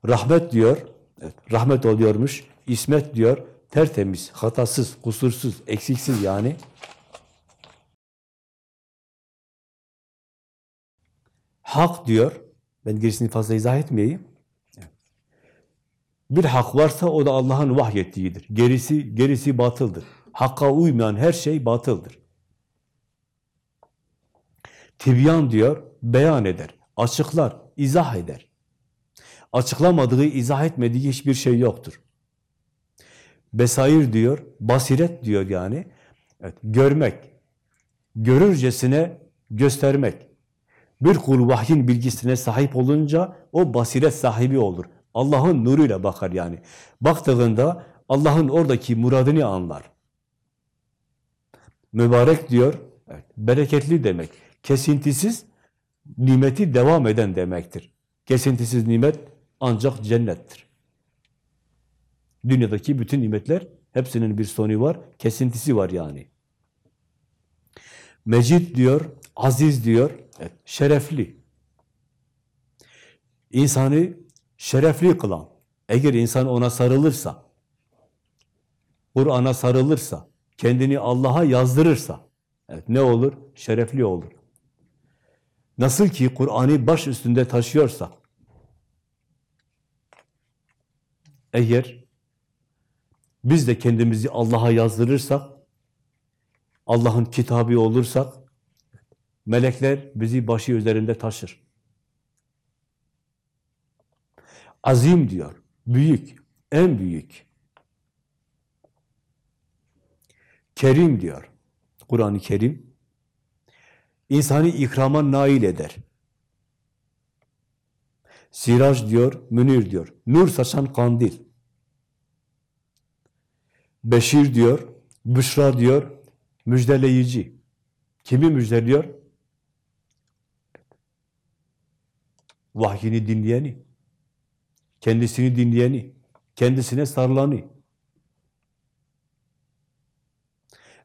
Rahmet diyor, evet, rahmet oluyormuş. İsmet diyor, tertemiz, hatasız, kusursuz, eksiksiz yani. Hak diyor, ben gerisini fazla izah etmeyeyim. Bir hak varsa o da Allah'ın vahyettiğidir. Gerisi gerisi batıldır. Hakka uymayan her şey batıldır. Tibyan diyor, beyan eder, açıklar, izah eder. Açıklamadığı, izah etmediği hiçbir şey yoktur. Besair diyor, basiret diyor yani. Evet, görmek, görürcesine göstermek. Bir kul vahyin bilgisine sahip olunca o basiret sahibi olur. Allah'ın nuruyla bakar yani. Baktığında Allah'ın oradaki muradını anlar. Mübarek diyor, evet, bereketli demek. Kesintisiz, nimeti devam eden demektir. Kesintisiz nimet ancak cennettir. Dünyadaki bütün nimetler, hepsinin bir sonu var, kesintisi var yani. Mecid diyor, aziz diyor, evet, şerefli. İnsanı şerefli kılan, eğer insan ona sarılırsa, Kur'an'a sarılırsa, kendini Allah'a yazdırırsa, evet, ne olur? Şerefli olur. Nasıl ki Kur'an'ı baş üstünde taşıyorsa, eğer biz de kendimizi Allah'a yazdırırsak, Allah'ın kitabı olursak, melekler bizi başı üzerinde taşır. Azim diyor, büyük, en büyük. Kerim diyor, Kur'an-ı Kerim. İnsanı ikrama nail eder. Sirac diyor, münir diyor. Nur saçan kandil. Beşir diyor, Büşra diyor, müjdeleyici. Kimi müjdeliyor? Vahyini dinleyeni, kendisini dinleyeni, kendisine sarılanı.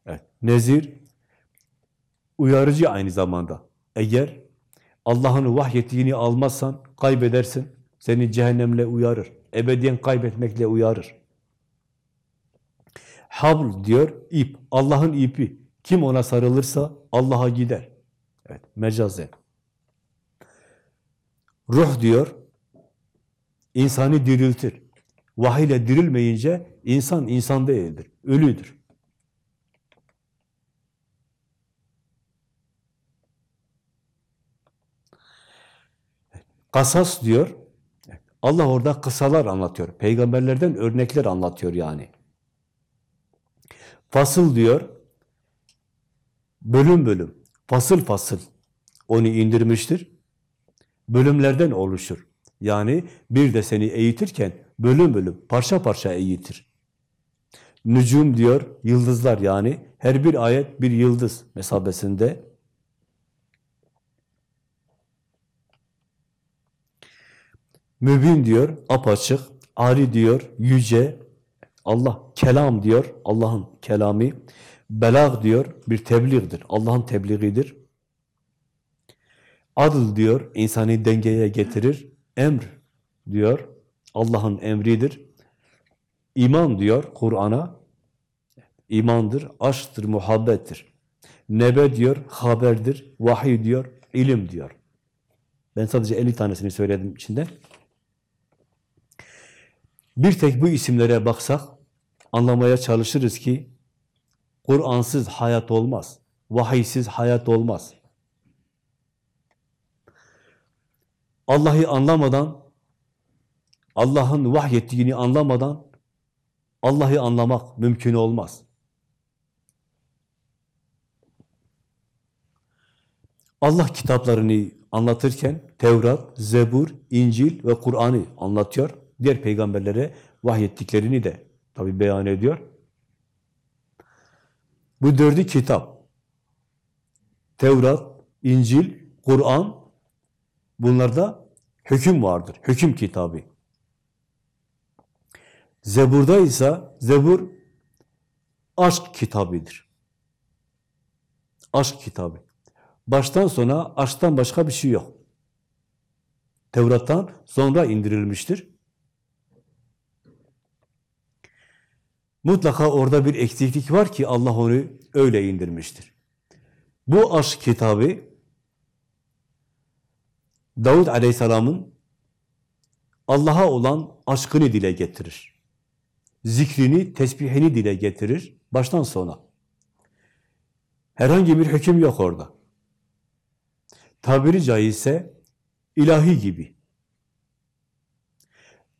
Evet, nezir, uyarıcı aynı zamanda. Eğer Allah'ın vahyettiğini almazsan kaybedersin, seni cehennemle uyarır, ebediyen kaybetmekle uyarır. Habl diyor, ip, Allah'ın ipi. Kim ona sarılırsa Allah'a gider. Evet, mecazen. Ruh diyor, insanı diriltir. Vahiy ile dirilmeyince insan insan değildir, ölüdür. Kasas diyor, Allah orada kısalar anlatıyor. Peygamberlerden örnekler anlatıyor yani. Fasıl diyor, bölüm bölüm, fasıl fasıl onu indirmiştir. Bölümlerden oluşur. Yani bir de seni eğitirken bölüm bölüm, parça parça eğitir. Nücum diyor, yıldızlar yani. Her bir ayet bir yıldız mesabesinde. Mübin diyor, apaçık. Ari diyor, yüce. Allah kelam diyor, Allah'ın kelami. Belag diyor, bir tebliğdir. Allah'ın tebliğidir. Adıl diyor, insanı dengeye getirir. Emr diyor, Allah'ın emridir. İman diyor Kur'an'a, imandır, aşktır, muhabbettir. Nebe diyor, haberdir, vahiy diyor, ilim diyor. Ben sadece 50 tanesini söyledim içinde. Bir tek bu isimlere baksak, anlamaya çalışırız ki, Kur'ansız hayat olmaz, vahiysiz hayat olmaz. Allah'ı anlamadan, Allah'ın vahyettiğini anlamadan Allah'ı anlamak mümkün olmaz. Allah kitaplarını anlatırken Tevrat, Zebur, İncil ve Kur'an'ı anlatıyor. Diğer peygamberlere vahyettiklerini de tabi beyan ediyor. Bu dördü kitap. Tevrat, İncil, Kur'an bunlarda hüküm vardır. Hüküm kitabı. Zebur'da ise Zebur aşk kitabıdır. Aşk kitabı. Baştan sona aşktan başka bir şey yok. Tevrat'tan sonra indirilmiştir. Mutlaka orada bir eksiklik var ki Allah onu öyle indirmiştir. Bu aşk kitabı Davud Aleyhisselam'ın Allah'a olan aşkını dile getirir. Zikrini, tesbihini dile getirir. Baştan sona. Herhangi bir hüküm yok orada. Tabiri caizse ilahi gibi.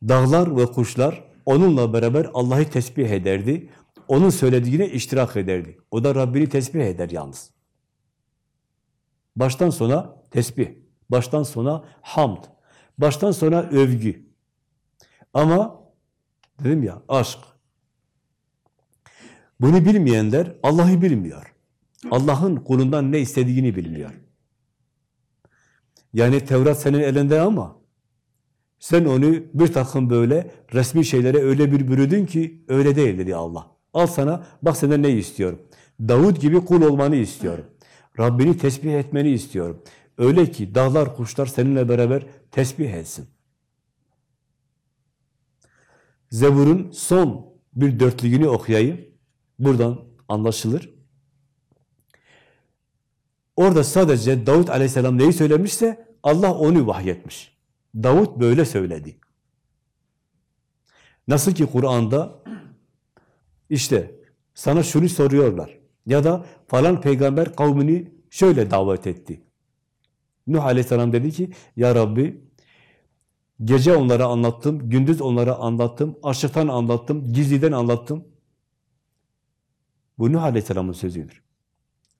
Dağlar ve kuşlar onunla beraber Allah'ı tesbih ederdi. Onun söylediğine iştirak ederdi. O da Rabbini tesbih eder yalnız. Baştan sona tesbih. Baştan sona hamd. Baştan sona övgü. Ama dedim ya aşk. Bunu bilmeyenler Allah'ı bilmiyor. Allah'ın kulundan ne istediğini bilmiyor. Yani Tevrat senin elinde ama sen onu bir takım böyle resmi şeylere öyle bir bürüdün ki öyle değil dedi Allah. Al sana bak senden ne istiyorum. Davud gibi kul olmanı istiyorum. Rabbini tesbih etmeni istiyorum. Öyle ki dağlar, kuşlar seninle beraber tesbih etsin. Zebur'un son bir dörtlüğünü okuyayım. Buradan anlaşılır. Orada sadece Davut aleyhisselam neyi söylemişse Allah onu vahyetmiş. Davut böyle söyledi. Nasıl ki Kur'an'da işte sana şunu soruyorlar ya da falan peygamber kavmini şöyle davet etti. Nuh Aleyhisselam dedi ki, Ya Rabbi, gece onlara anlattım, gündüz onlara anlattım, açıktan anlattım, gizliden anlattım. Bu Nuh Aleyhisselam'ın sözüdür.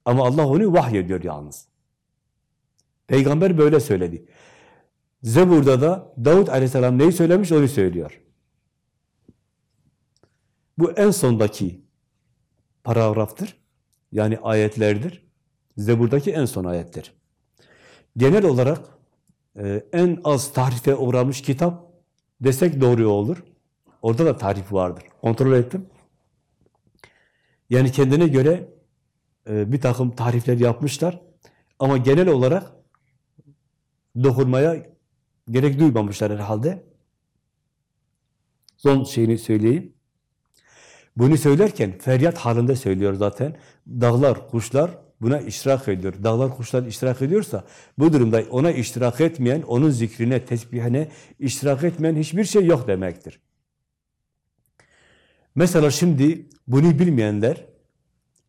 Ama Allah onu vahyediyor yalnız. Peygamber böyle söyledi. Zebur'da da Davut Aleyhisselam neyi söylemiş onu söylüyor. Bu en sondaki paragraftır. Yani ayetlerdir. Zebur'daki en son ayetler. Genel olarak e, en az tarife uğramış kitap desek doğru olur. Orada da tarif vardır. Kontrol ettim. Yani kendine göre e, bir takım tarifler yapmışlar. Ama genel olarak dokunmaya gerek duymamışlar herhalde. Son şeyini söyleyeyim. Bunu söylerken feryat halinde söylüyor zaten. Dağlar, kuşlar buna iştirak ediyor. Dağlar, kuşlar iştirak ediyorsa bu durumda ona iştirak etmeyen, onun zikrine, tesbihine iştirak etmeyen hiçbir şey yok demektir. Mesela şimdi bunu bilmeyenler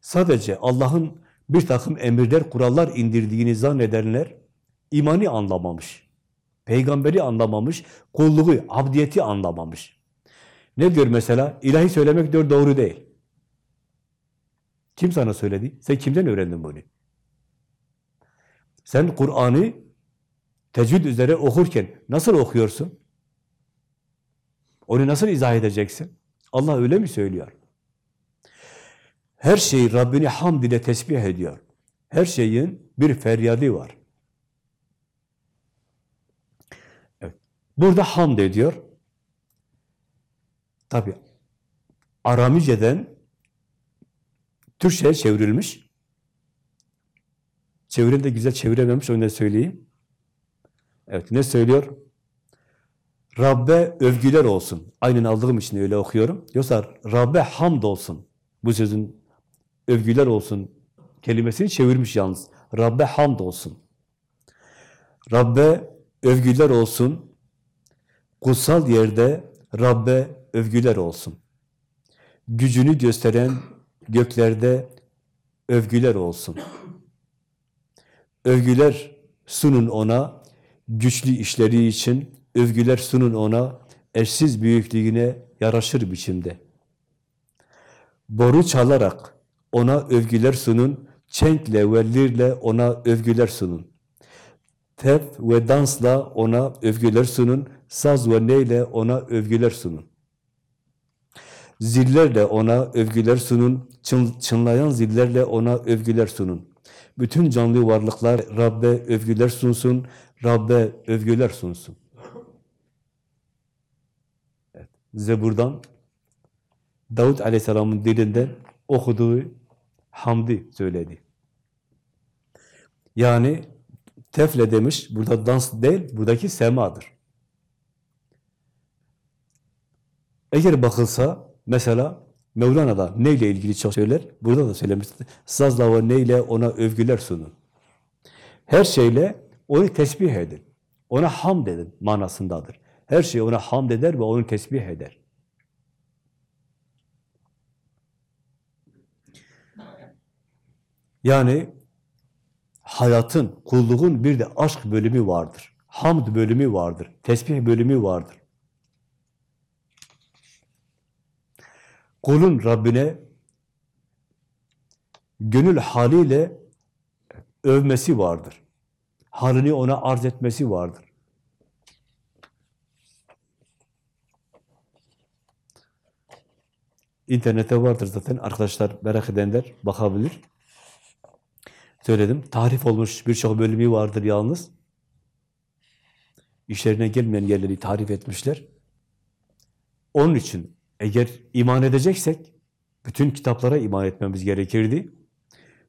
sadece Allah'ın bir takım emirler, kurallar indirdiğini zannedenler imani anlamamış. Peygamberi anlamamış, kulluğu, abdiyeti anlamamış. Ne diyor mesela? İlahi söylemek diyor doğru değil. Kim sana söyledi? Sen kimden öğrendin bunu? Sen Kur'an'ı tecvid üzere okurken nasıl okuyorsun? Onu nasıl izah edeceksin? Allah öyle mi söylüyor? Her şeyi Rabbini hamd ile tesbih ediyor. Her şeyin bir feryadı var. Evet. Burada hamd ediyor. Tabi Aramice'den Türkçe'ye çevrilmiş. Çeviren de güzel çevirememiş, onu da söyleyeyim. Evet, ne söylüyor? Rabbe övgüler olsun. Aynen aldığım için öyle okuyorum. Yoksa Rabbe hamd olsun. Bu sözün övgüler olsun kelimesini çevirmiş yalnız. Rabbe hamd olsun. Rabbe övgüler olsun. Kutsal yerde Rabbe övgüler olsun. Gücünü gösteren göklerde övgüler olsun. Övgüler sunun ona, güçlü işleri için övgüler sunun ona, eşsiz büyüklüğüne yaraşır biçimde. Boru çalarak ona övgüler sunun, çenkle ve lirle ona övgüler sunun. Tep ve dansla ona övgüler sunun, saz ve neyle ona övgüler sunun. Zillerle ona övgüler sunun, çın, çınlayan zillerle ona övgüler sunun. Bütün canlı varlıklar Rabbe övgüler sunsun, Rabbe övgüler sunsun. Evet, Zebur'dan Davut Aleyhisselam'ın dilinden okuduğu hamdi söyledi. Yani tefle demiş, burada dans değil, buradaki semadır. Eğer bakılsa, mesela Mevlana'da neyle ilgili çok söyler, burada da söylemiştir. Sazla ve neyle ona övgüler sunun. Her şeyle onu tesbih edin. Ona hamd edin manasındadır. Her şey ona hamd eder ve onu tesbih eder. Yani hayatın, kulluğun bir de aşk bölümü vardır. Hamd bölümü vardır. Tesbih bölümü vardır. Kulun Rabbine gönül haliyle övmesi vardır. Halini ona arz etmesi vardır. İnternette vardır zaten. Arkadaşlar merak edenler bakabilir. Söyledim. Tarif olmuş birçok bölümü vardır yalnız. İşlerine gelmeyen yerleri tarif etmişler. Onun için eğer iman edeceksek, bütün kitaplara iman etmemiz gerekirdi.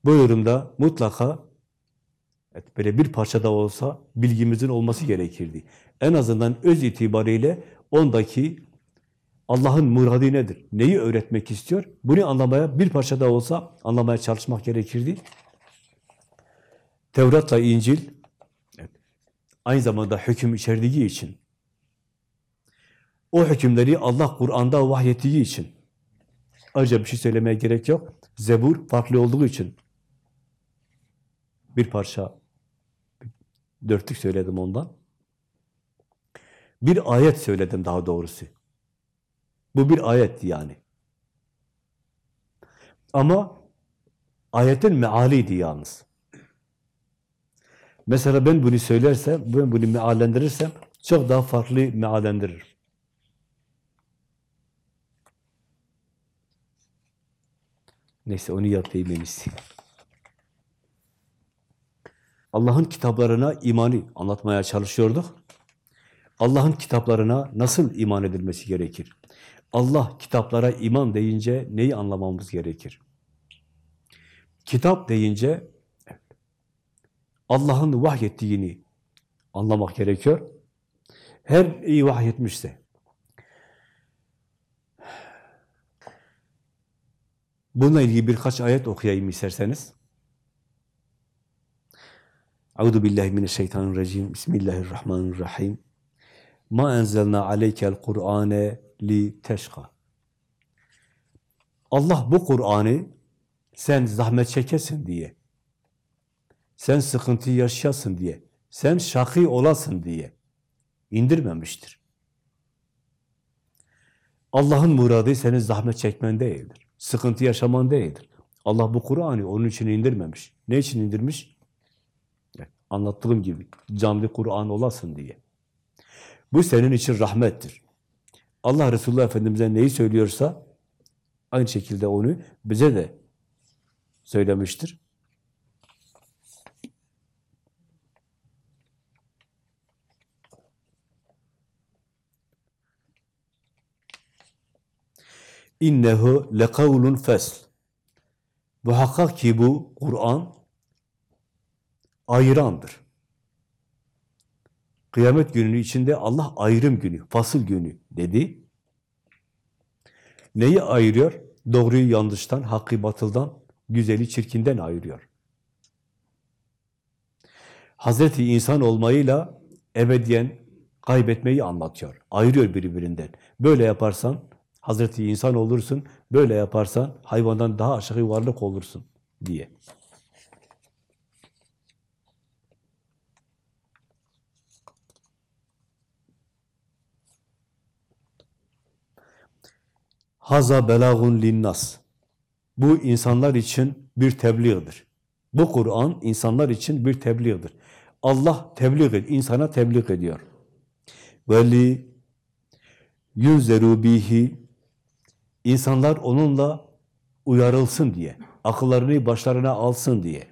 Bu yorumda mutlaka evet, böyle bir parça da olsa bilgimizin olması gerekirdi. En azından öz itibariyle ondaki Allah'ın muradı nedir? Neyi öğretmek istiyor? Bunu anlamaya bir parça da olsa anlamaya çalışmak gerekirdi. Tevrat'la İncil evet, aynı zamanda hüküm içerdiği için o hükümleri Allah Kur'an'da vahyettiği için ayrıca bir şey söylemeye gerek yok. Zebur farklı olduğu için bir parça dörtlük söyledim ondan. Bir ayet söyledim daha doğrusu. Bu bir ayetti yani. Ama ayetin mealiydi yalnız. Mesela ben bunu söylersem, ben bunu meallendirirsem çok daha farklı meallendiririm. Neyse onu yapayım en iyisi. Allah'ın kitaplarına imanı anlatmaya çalışıyorduk. Allah'ın kitaplarına nasıl iman edilmesi gerekir? Allah kitaplara iman deyince neyi anlamamız gerekir? Kitap deyince Allah'ın vahyettiğini anlamak gerekiyor. Her iyi vahyetmişse. Bununla ilgili birkaç ayet okuyayım isterseniz. Euzu billahi mineşşeytanirracim. Bismillahirrahmanirrahim. Ma enzelna aleykel Kur'ane li teşka. Allah bu Kur'an'ı sen zahmet çekesin diye, sen sıkıntı yaşayasın diye, sen şakî olasın diye indirmemiştir. Allah'ın muradı senin zahmet çekmen değildir. Sıkıntı yaşaman değildir. Allah bu Kur'an'ı onun için indirmemiş. Ne için indirmiş? Anlattığım gibi canlı Kur'an olasın diye. Bu senin için rahmettir. Allah Resulullah Efendimiz'e neyi söylüyorsa aynı şekilde onu bize de söylemiştir. İnnehu lekavlun fesl. Muhakkak ki bu Kur'an ayırandır. Kıyamet gününün içinde Allah ayrım günü, fasıl günü dedi. Neyi ayırıyor? Doğruyu yanlıştan, hakkı batıldan, güzeli çirkinden ayırıyor. Hazreti insan olmayla ebediyen kaybetmeyi anlatıyor. Ayırıyor birbirinden. Böyle yaparsan Hazreti insan olursun, böyle yaparsan hayvandan daha aşağı varlık olursun diye. Haza belagun linnas. Bu insanlar için bir tebliğdir. Bu Kur'an insanlar için bir tebliğdir. Allah tebliğ ediyor, insana tebliğ ediyor. Veli yunzeru bihi insanlar onunla uyarılsın diye, akıllarını başlarına alsın diye,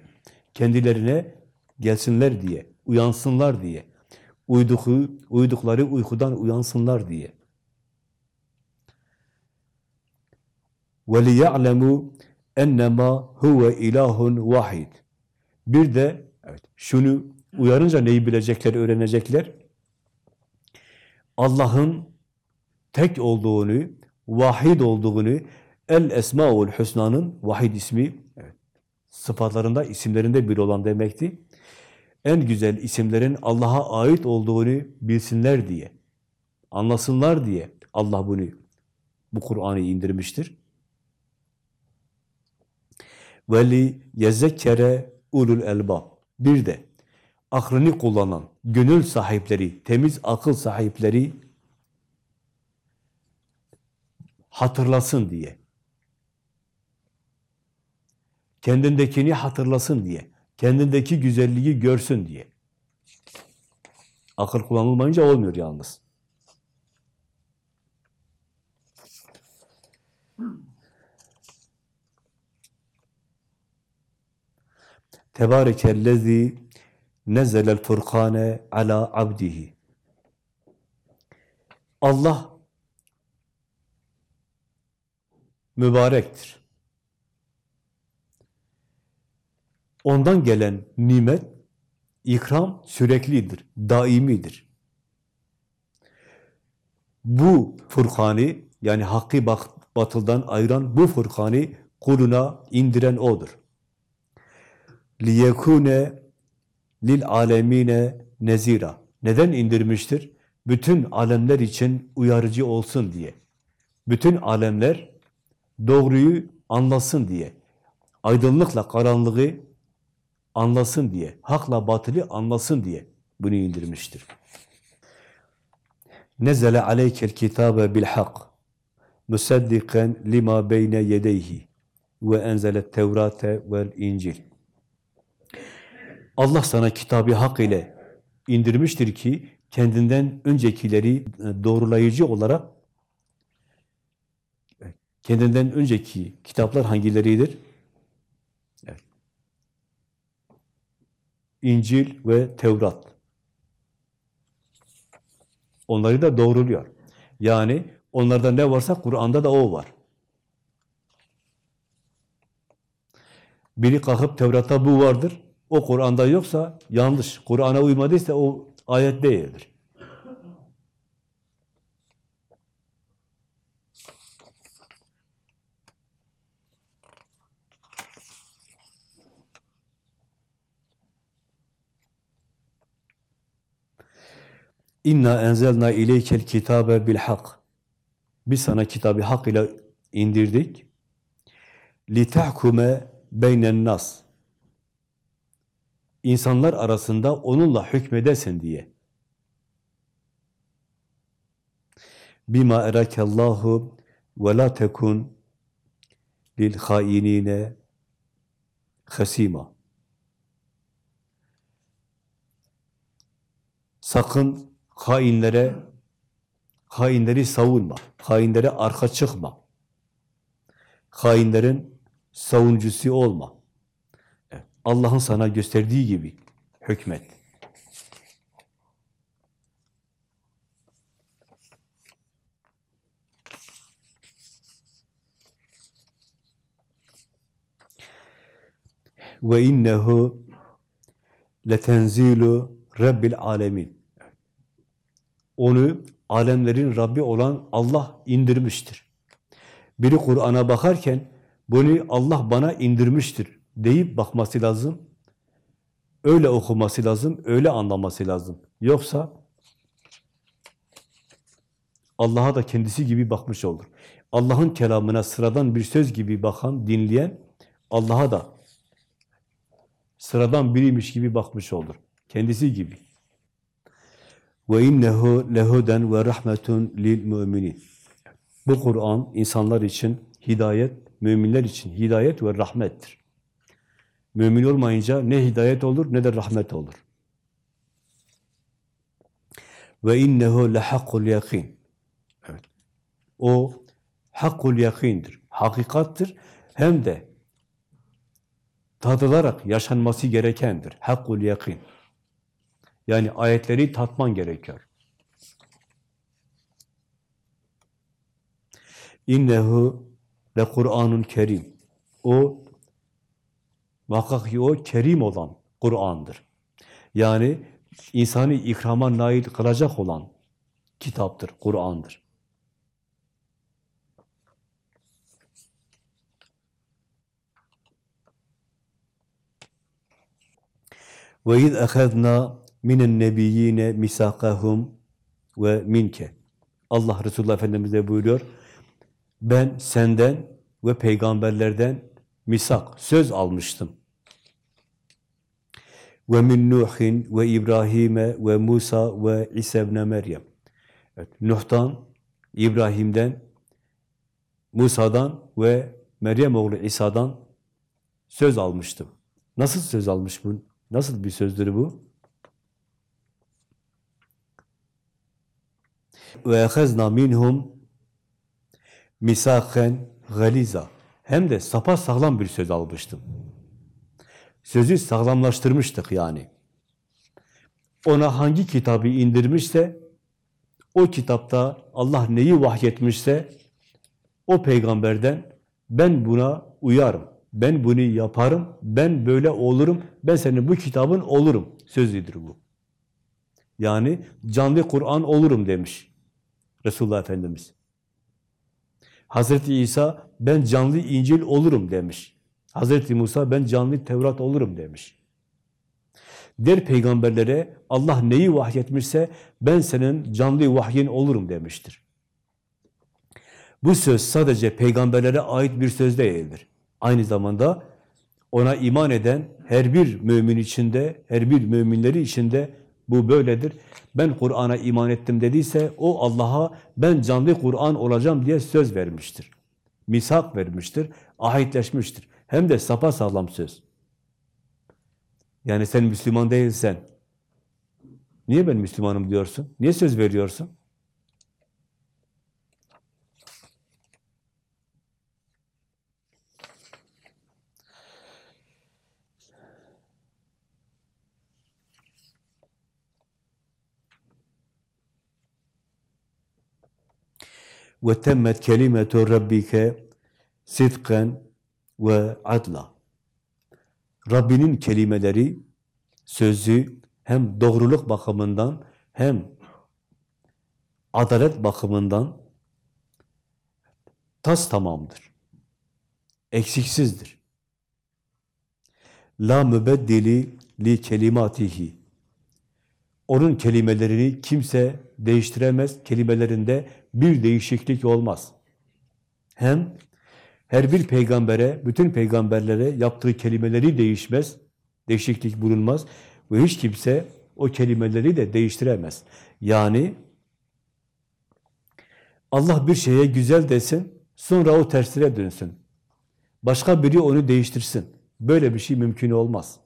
kendilerine gelsinler diye, uyansınlar diye, uyduku, uydukları uykudan uyansınlar diye. وَلِيَعْلَمُوا اَنَّمَا هُوَ ilahun vahid. Bir de evet, şunu uyarınca neyi bilecekler, öğrenecekler? Allah'ın tek olduğunu, vahid olduğunu, El Esmaül Hüsna'nın vahid ismi, evet, sıfatlarında, isimlerinde bir olan demekti. En güzel isimlerin Allah'a ait olduğunu bilsinler diye, anlasınlar diye Allah bunu, bu Kur'an'ı indirmiştir. Veli yezekkere ulul elbab. Bir de aklını kullanan, gönül sahipleri, temiz akıl sahipleri hatırlasın diye. Kendindekini hatırlasın diye. Kendindeki güzelliği görsün diye. Akıl kullanılmayınca olmuyor yalnız. Tebârekellezî nezzelel furkâne ala abdihi. Allah mübarektir. Ondan gelen nimet, ikram süreklidir, daimidir. Bu Furkan'ı yani hakkı batıldan ayıran bu Furkan'ı kuluna indiren O'dur. lil alemine nezira. Neden indirmiştir? Bütün alemler için uyarıcı olsun diye. Bütün alemler doğruyu anlasın diye. Aydınlıkla karanlığı anlasın diye. Hakla batılı anlasın diye bunu indirmiştir. Nezele aleykel kitabe bil hak musaddiqan lima beyne yedeyhi ve enzelet tevrate vel incil. Allah sana kitabı hak ile indirmiştir ki kendinden öncekileri doğrulayıcı olarak kendinden önceki kitaplar hangileridir? Evet. İncil ve Tevrat. Onları da doğruluyor. Yani onlarda ne varsa Kur'an'da da o var. Biri kalkıp Tevrat'ta bu vardır, o Kur'an'da yoksa yanlış. Kur'an'a uymadıysa o ayet değildir. İnna enzelna ileykel kitabe bil hak. Biz sana kitabı hak ile indirdik. Li tahkume beynen nas. İnsanlar arasında onunla hükmedesin diye. Bima erakallahu ve la tekun lil hainine hasima. Sakın hainlere hainleri savunma. Hainlere arka çıkma. Hainlerin savuncusu olma. Allah'ın sana gösterdiği gibi hükmet. Ve innehu letenzilu rabbil alemin. Onu alemlerin Rabbi olan Allah indirmiştir. Biri Kur'an'a bakarken bunu Allah bana indirmiştir deyip bakması lazım. Öyle okuması lazım, öyle anlaması lazım. Yoksa Allah'a da kendisi gibi bakmış olur. Allah'ın kelamına sıradan bir söz gibi bakan, dinleyen Allah'a da sıradan biriymiş gibi bakmış olur. Kendisi gibi. Ve innehu lehuden ve rahmetun lil müminin. Bu Kur'an insanlar için hidayet, müminler için hidayet ve rahmettir. Mümin olmayınca ne hidayet olur ne de rahmet olur. Ve innehu lehakkul yakin. Evet. O hakkul yakindir. Hakikattir. Hem de tadılarak yaşanması gerekendir. Hakkul yakin. Yani ayetleri tatman gerekiyor. İnnehu le Kur'anun kerim. O muhakkak ki o kerim olan Kur'an'dır. Yani insanı ikrama nail kılacak olan kitaptır, Kur'an'dır. Ve iz ehezna minen nebiyyine misakahum ve minke. Allah Resulullah Efendimiz de buyuruyor. Ben senden ve peygamberlerden misak, söz almıştım. Ve min Nuhin ve İbrahim'e ve Musa ve İsa ibn Meryem. Evet, Nuh'tan, İbrahim'den, Musa'dan ve Meryem oğlu İsa'dan söz almıştım. Nasıl söz almış bu? Nasıl bir sözdür bu? Ve ehezna minhum misaken galiza. Hem de sapa sağlam bir söz almıştım. Sözü sağlamlaştırmıştık yani. Ona hangi kitabı indirmişse, o kitapta Allah neyi vahyetmişse, o peygamberden ben buna uyarım, ben bunu yaparım, ben böyle olurum, ben senin bu kitabın olurum sözüdür bu. Yani canlı Kur'an olurum demiş Resulullah Efendimiz. Hazreti İsa ben canlı İncil olurum demiş. Hazreti Musa ben canlı Tevrat olurum demiş. Der peygamberlere Allah neyi vahyetmişse ben senin canlı vahyin olurum demiştir. Bu söz sadece peygamberlere ait bir söz değildir. Aynı zamanda ona iman eden her bir mümin içinde, her bir müminleri içinde bu böyledir. Ben Kur'an'a iman ettim dediyse o Allah'a ben canlı Kur'an olacağım diye söz vermiştir. Misak vermiştir, ahitleşmiştir. Hem de sapa sağlam söz. Yani sen Müslüman değilsen niye ben Müslümanım diyorsun? Niye söz veriyorsun? Ve temmet kelimetu rabbike sidken ve adla. Rabbinin kelimeleri, sözü hem doğruluk bakımından hem adalet bakımından tas tamamdır. Eksiksizdir. La mübeddili li kelimatihi. Onun kelimelerini kimse değiştiremez. Kelimelerinde bir değişiklik olmaz. Hem her bir peygambere, bütün peygamberlere yaptığı kelimeleri değişmez. Değişiklik bulunmaz. Ve hiç kimse o kelimeleri de değiştiremez. Yani Allah bir şeye güzel desin, sonra o tersine dönsün. Başka biri onu değiştirsin. Böyle bir şey mümkün olmaz.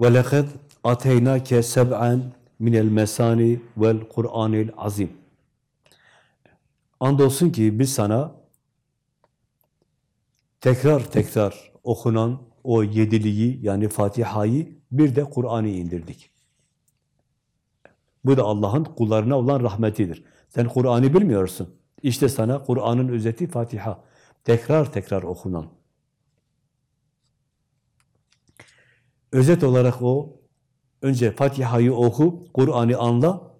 Ve lekad ateynake seb'en minel mesani vel Kur'anil azim. Andolsun ki biz sana tekrar tekrar okunan o yediliği yani Fatiha'yı bir de Kur'an'ı indirdik. Bu da Allah'ın kullarına olan rahmetidir. Sen Kur'an'ı bilmiyorsun. İşte sana Kur'an'ın özeti Fatiha. Tekrar tekrar okunan. Özet olarak o, önce Fatiha'yı oku, Kur'an'ı anla,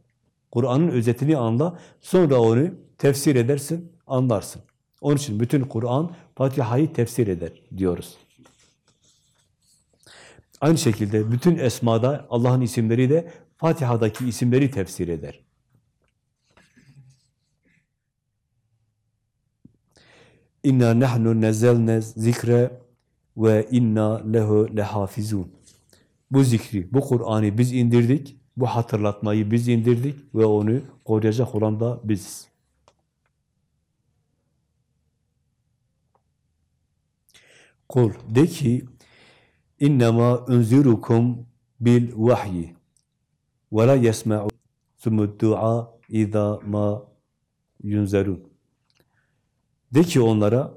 Kur'an'ın özetini anla, sonra onu tefsir edersin, anlarsın. Onun için bütün Kur'an Fatiha'yı tefsir eder diyoruz. Aynı şekilde bütün esmada Allah'ın isimleri de Fatiha'daki isimleri tefsir eder. İnna nahnu nezzelne zikre ve inna lehu lehafizun. Bu zikri, bu Kur'an'ı biz indirdik, bu hatırlatmayı biz indirdik ve onu koruyacak olan da biziz. Kul de ki innema unzirukum bil vahyi ve la yesma'u sumud du'a iza ma yunzerun. De ki onlara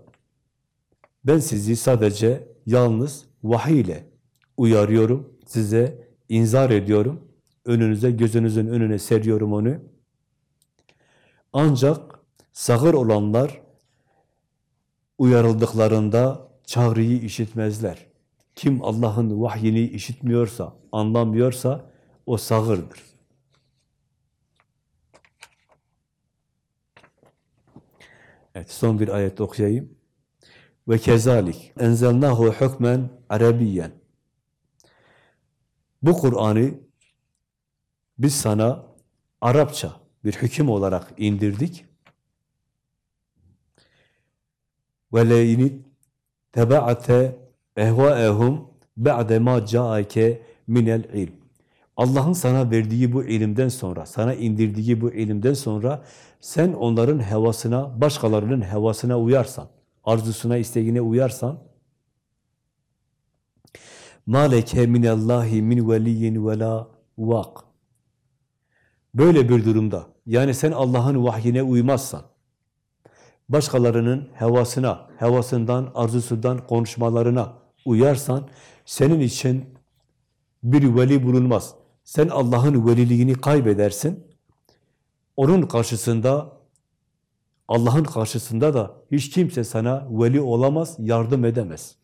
ben sizi sadece yalnız vahiy ile uyarıyorum, size inzar ediyorum. Önünüze, gözünüzün önüne seriyorum onu. Ancak sağır olanlar uyarıldıklarında çağrıyı işitmezler. Kim Allah'ın vahyini işitmiyorsa, anlamıyorsa o sağırdır. Evet, son bir ayet okuyayım. Ve kezalik enzelnahu hukmen arabiyen. Bu Kur'an'ı biz sana Arapça bir hüküm olarak indirdik. Leyni tebaate ehvaehum ba'de ma ca'ake minel ilm. Allah'ın sana verdiği bu ilimden sonra, sana indirdiği bu ilimden sonra sen onların hevasına, başkalarının hevasına uyarsan, arzusuna, isteğine uyarsan maleke minallahi min veliyyin ve la vak. Böyle bir durumda, yani sen Allah'ın vahyine uymazsan, başkalarının hevasına, hevasından, arzusundan, konuşmalarına uyarsan, senin için bir veli bulunmaz. Sen Allah'ın veliliğini kaybedersin. Onun karşısında, Allah'ın karşısında da hiç kimse sana veli olamaz, yardım edemez.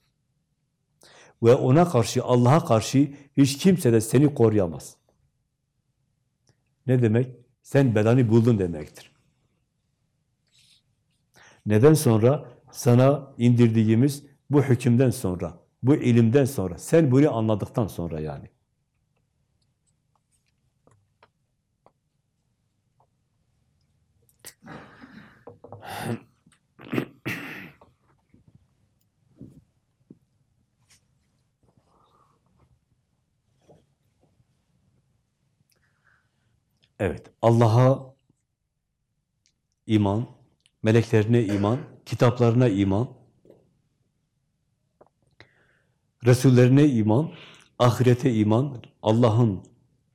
Ve ona karşı, Allah'a karşı hiç kimse de seni koruyamaz. Ne demek? Sen belanı buldun demektir. Neden sonra? Sana indirdiğimiz bu hükümden sonra, bu ilimden sonra, sen bunu anladıktan sonra yani. Evet, Allah'a iman, meleklerine iman, kitaplarına iman, Resullerine iman, ahirete iman, Allah'ın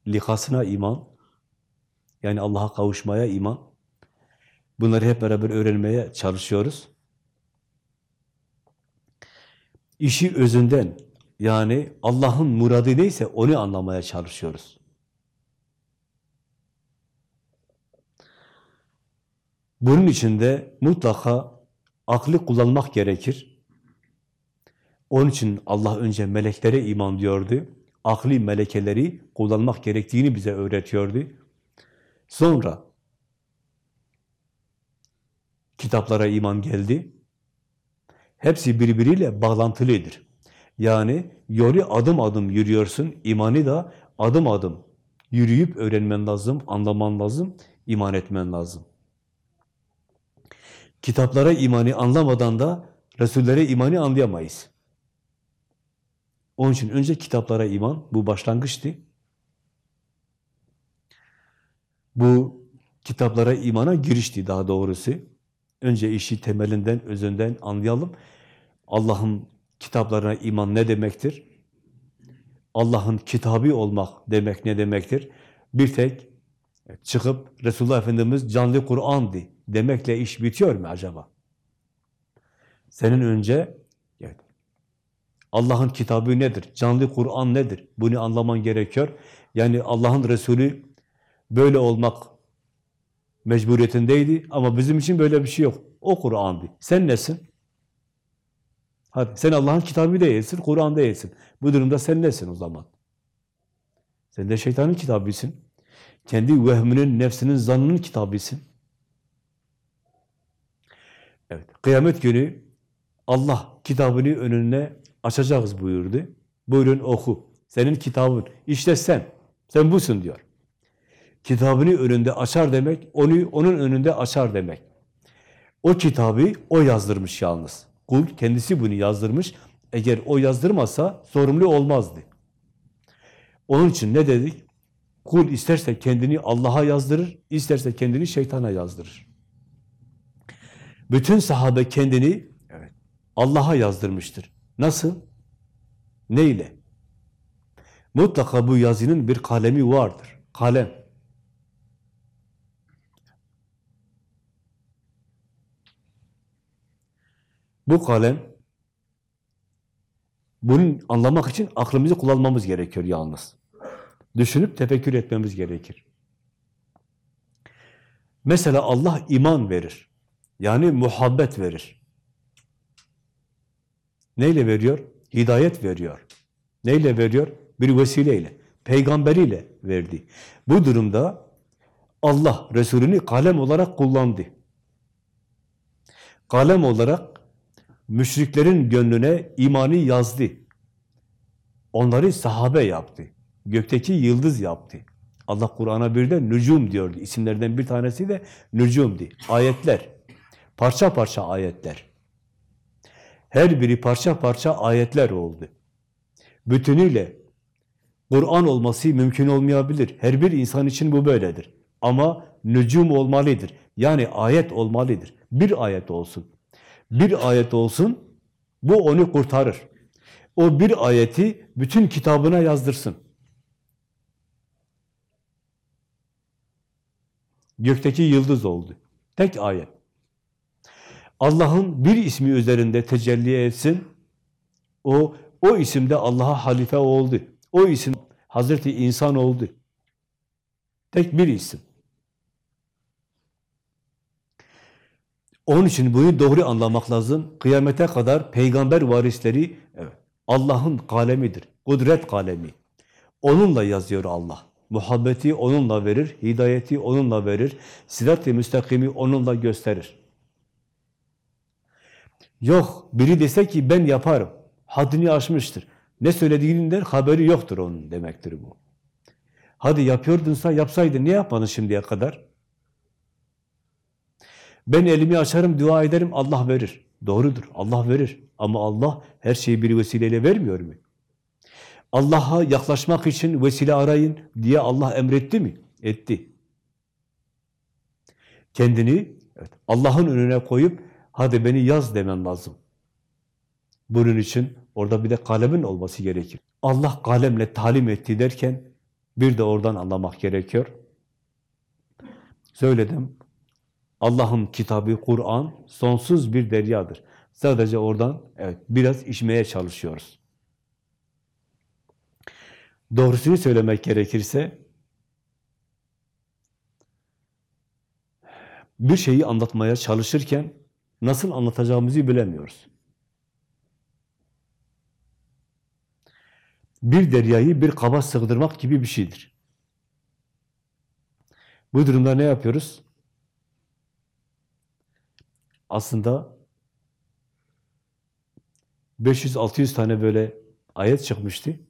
likasına iman, yani Allah'a kavuşmaya iman. Bunları hep beraber öğrenmeye çalışıyoruz. İşi özünden, yani Allah'ın muradı neyse onu anlamaya çalışıyoruz. Bunun için de mutlaka aklı kullanmak gerekir. Onun için Allah önce meleklere iman diyordu. Akli melekeleri kullanmak gerektiğini bize öğretiyordu. Sonra kitaplara iman geldi. Hepsi birbiriyle bağlantılıdır. Yani yolu adım adım yürüyorsun. İmanı da adım adım yürüyüp öğrenmen lazım, anlaman lazım, iman etmen lazım. Kitaplara imanı anlamadan da Resullere imanı anlayamayız. Onun için önce kitaplara iman, bu başlangıçtı. Bu kitaplara imana girişti daha doğrusu. Önce işi temelinden, özünden anlayalım. Allah'ın kitaplarına iman ne demektir? Allah'ın kitabı olmak demek ne demektir? Bir tek çıkıp Resulullah Efendimiz canlı Kur'an'dı demekle iş bitiyor mu acaba? Senin önce evet, Allah'ın kitabı nedir? Canlı Kur'an nedir? Bunu anlaman gerekiyor. Yani Allah'ın Resulü böyle olmak mecburiyetindeydi ama bizim için böyle bir şey yok. O Kur'an'dı. Sen nesin? Hadi sen Allah'ın kitabı değilsin, Kur'an değilsin. Bu durumda sen nesin o zaman? Sen de şeytanın kitabısın. Kendi vehminin, nefsinin, zannının kitabısın. Evet, kıyamet günü Allah kitabını önüne açacağız buyurdu. Buyurun oku. Senin kitabın. İşte sen. Sen busun diyor. Kitabını önünde açar demek, onu onun önünde açar demek. O kitabı o yazdırmış yalnız. Kul kendisi bunu yazdırmış. Eğer o yazdırmasa sorumlu olmazdı. Onun için ne dedik? Kul isterse kendini Allah'a yazdırır, isterse kendini şeytana yazdırır. Bütün sahabe kendini evet. Allah'a yazdırmıştır. Nasıl? Neyle? Mutlaka bu yazının bir kalemi vardır. Kalem. Bu kalem, bunu anlamak için aklımızı kullanmamız gerekiyor yalnız. Düşünüp tefekkür etmemiz gerekir. Mesela Allah iman verir. Yani muhabbet verir. Neyle veriyor? Hidayet veriyor. Neyle veriyor? Bir vesileyle, peygamberiyle verdi. Bu durumda Allah Resulünü kalem olarak kullandı. Kalem olarak müşriklerin gönlüne imanı yazdı. Onları sahabe yaptı. Gökteki yıldız yaptı. Allah Kur'an'a bir de nücum diyordu. İsimlerden bir tanesi de nücumdi. Ayetler. Parça parça ayetler. Her biri parça parça ayetler oldu. Bütünüyle Kur'an olması mümkün olmayabilir. Her bir insan için bu böyledir. Ama nücum olmalıdır. Yani ayet olmalıdır. Bir ayet olsun. Bir ayet olsun, bu onu kurtarır. O bir ayeti bütün kitabına yazdırsın. Gökteki yıldız oldu. Tek ayet. Allah'ın bir ismi üzerinde tecelli etsin. O o isimde Allah'a halife oldu. O isim Hazreti insan oldu. Tek bir isim. Onun için bunu doğru anlamak lazım. Kıyamete kadar peygamber varisleri evet, Allah'ın kalemidir. Kudret kalemi. Onunla yazıyor Allah. Muhabbeti onunla verir, hidayeti onunla verir, sirat-i müstakimi onunla gösterir. Yok, biri dese ki ben yaparım, haddini aşmıştır. Ne söylediğinden haberi yoktur onun demektir bu. Hadi yapıyordunsa yapsaydın, niye yapmadın şimdiye kadar? Ben elimi açarım, dua ederim, Allah verir. Doğrudur, Allah verir. Ama Allah her şeyi bir vesileyle vermiyor mu? Allah'a yaklaşmak için vesile arayın diye Allah emretti mi? Etti. Kendini evet, Allah'ın önüne koyup hadi beni yaz demen lazım. Bunun için orada bir de kalemin olması gerekir. Allah kalemle talim etti derken bir de oradan anlamak gerekiyor. Söyledim. Allah'ın kitabı Kur'an sonsuz bir deryadır. Sadece oradan evet biraz içmeye çalışıyoruz. Doğrusunu söylemek gerekirse bir şeyi anlatmaya çalışırken nasıl anlatacağımızı bilemiyoruz. Bir deryayı bir kaba sığdırmak gibi bir şeydir. Bu durumda ne yapıyoruz? Aslında 500-600 tane böyle ayet çıkmıştı.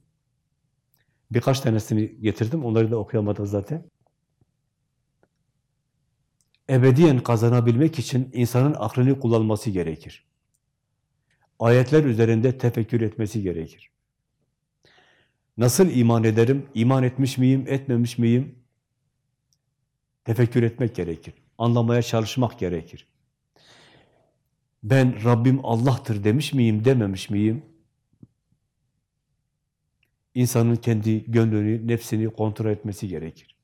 Birkaç tanesini getirdim. Onları da okuyamadık zaten. Ebediyen kazanabilmek için insanın aklını kullanması gerekir. Ayetler üzerinde tefekkür etmesi gerekir. Nasıl iman ederim? İman etmiş miyim, etmemiş miyim? Tefekkür etmek gerekir. Anlamaya çalışmak gerekir. Ben Rabbim Allah'tır demiş miyim, dememiş miyim? İnsanın kendi gönlünü, nefsini kontrol etmesi gerekir.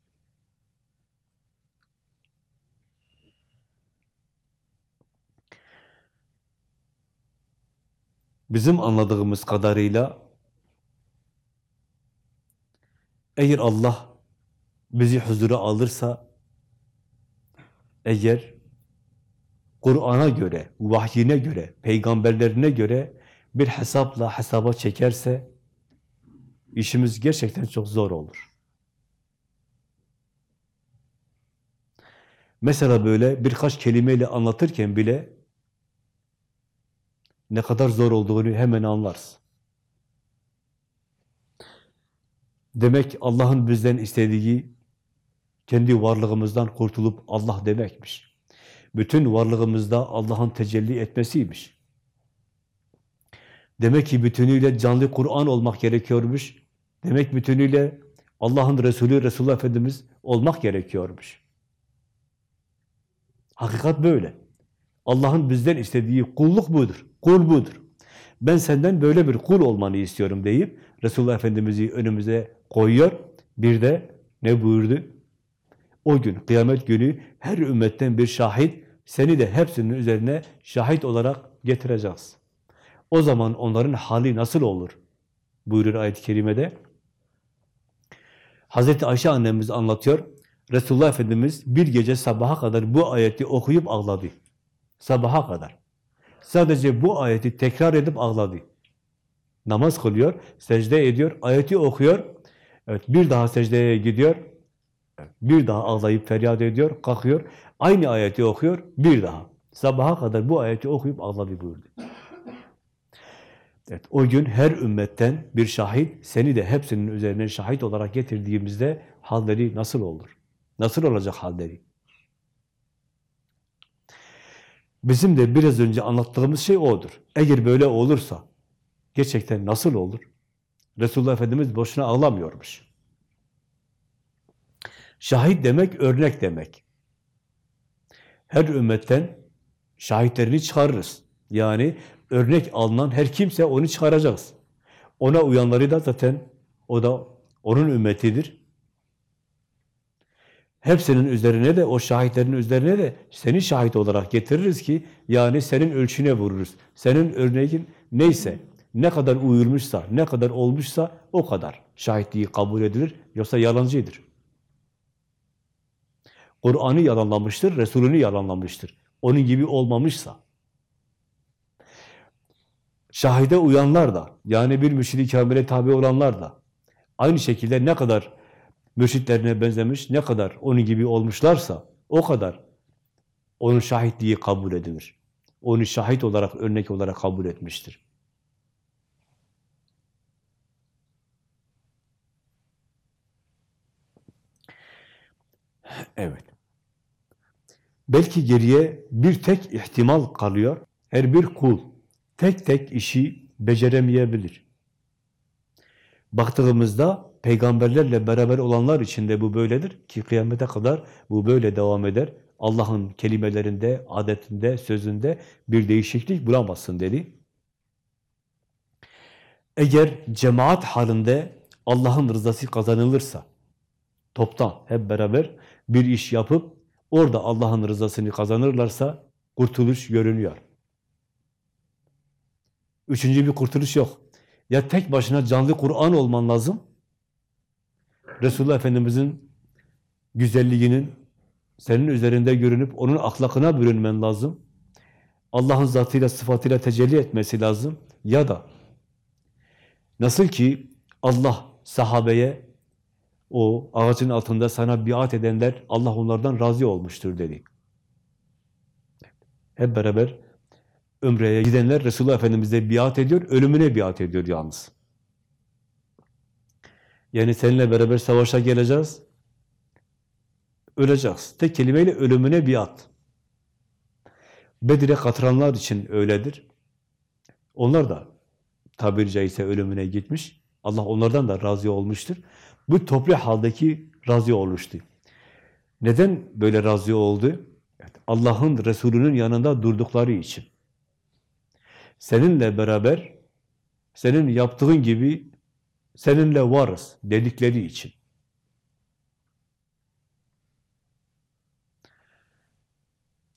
Bizim anladığımız kadarıyla eğer Allah bizi huzura alırsa eğer Kur'an'a göre, vahyine göre, peygamberlerine göre bir hesapla hesaba çekerse işimiz gerçekten çok zor olur. Mesela böyle birkaç kelimeyle anlatırken bile ne kadar zor olduğunu hemen anlarsın. Demek Allah'ın bizden istediği kendi varlığımızdan kurtulup Allah demekmiş. Bütün varlığımızda Allah'ın tecelli etmesiymiş. Demek ki bütünüyle canlı Kur'an olmak gerekiyormuş. Demek bütünüyle Allah'ın Resulü Resulullah Efendimiz olmak gerekiyormuş. Hakikat böyle. Allah'ın bizden istediği kulluk budur. Kul budur. Ben senden böyle bir kul olmanı istiyorum deyip Resulullah Efendimiz'i önümüze koyuyor. Bir de ne buyurdu? O gün, kıyamet günü her ümmetten bir şahit, seni de hepsinin üzerine şahit olarak getireceğiz. O zaman onların hali nasıl olur? Buyurur ayet-i kerimede. Hazreti Ayşe annemiz anlatıyor. Resulullah Efendimiz bir gece sabaha kadar bu ayeti okuyup ağladı. Sabaha kadar. Sadece bu ayeti tekrar edip ağladı. Namaz kılıyor, secde ediyor, ayeti okuyor. Evet, bir daha secdeye gidiyor. Bir daha ağlayıp feryat ediyor, kalkıyor. Aynı ayeti okuyor, bir daha. Sabaha kadar bu ayeti okuyup ağladı buyurdu. Evet, o gün her ümmetten bir şahit, seni de hepsinin üzerine şahit olarak getirdiğimizde halleri nasıl olur? Nasıl olacak halleri? Bizim de biraz önce anlattığımız şey odur. Eğer böyle olursa, gerçekten nasıl olur? Resulullah Efendimiz boşuna ağlamıyormuş. Şahit demek, örnek demek. Her ümmetten şahitlerini çıkarırız. Yani örnek alınan her kimse onu çıkaracağız. Ona uyanları da zaten o da onun ümmetidir. Hepsinin üzerine de, o şahitlerin üzerine de seni şahit olarak getiririz ki, yani senin ölçüne vururuz. Senin örneğin neyse, ne kadar uyulmuşsa, ne kadar olmuşsa o kadar şahitliği kabul edilir. Yoksa yalancıdır. Kur'an'ı yalanlamıştır, Resulünü yalanlamıştır. Onun gibi olmamışsa. Şahide uyanlar da, yani bir mürşid-i kamile tabi olanlar da, aynı şekilde ne kadar mürşitlerine benzemiş, ne kadar onun gibi olmuşlarsa, o kadar onun şahitliği kabul edilir. Onu şahit olarak, örnek olarak kabul etmiştir. Evet. Belki geriye bir tek ihtimal kalıyor. Her bir kul tek tek işi beceremeyebilir. Baktığımızda peygamberlerle beraber olanlar için de bu böyledir ki kıyamete kadar bu böyle devam eder. Allah'ın kelimelerinde, adetinde, sözünde bir değişiklik bulamazsın dedi. Eğer cemaat halinde Allah'ın rızası kazanılırsa, toptan hep beraber bir iş yapıp orada Allah'ın rızasını kazanırlarsa kurtuluş görünüyor. Üçüncü bir kurtuluş yok. Ya tek başına canlı Kur'an olman lazım. Resulullah Efendimiz'in güzelliğinin senin üzerinde görünüp onun ahlakına bürünmen lazım. Allah'ın zatıyla, sıfatıyla tecelli etmesi lazım. Ya da nasıl ki Allah sahabeye o ağacın altında sana biat edenler Allah onlardan razı olmuştur dedi. Hep beraber Ömre'ye gidenler Resulullah Efendimiz'e biat ediyor, ölümüne biat ediyor yalnız. Yani seninle beraber savaşa geleceğiz. Öleceğiz. Tek kelimeyle ölümüne biat. Bedir'e katılanlar için öyledir. Onlar da tabiri caizse ölümüne gitmiş. Allah onlardan da razı olmuştur. Bu toplu haldeki razı olmuştu. Neden böyle razı oldu? Allah'ın Resulü'nün yanında durdukları için. Seninle beraber, senin yaptığın gibi seninle varız dedikleri için.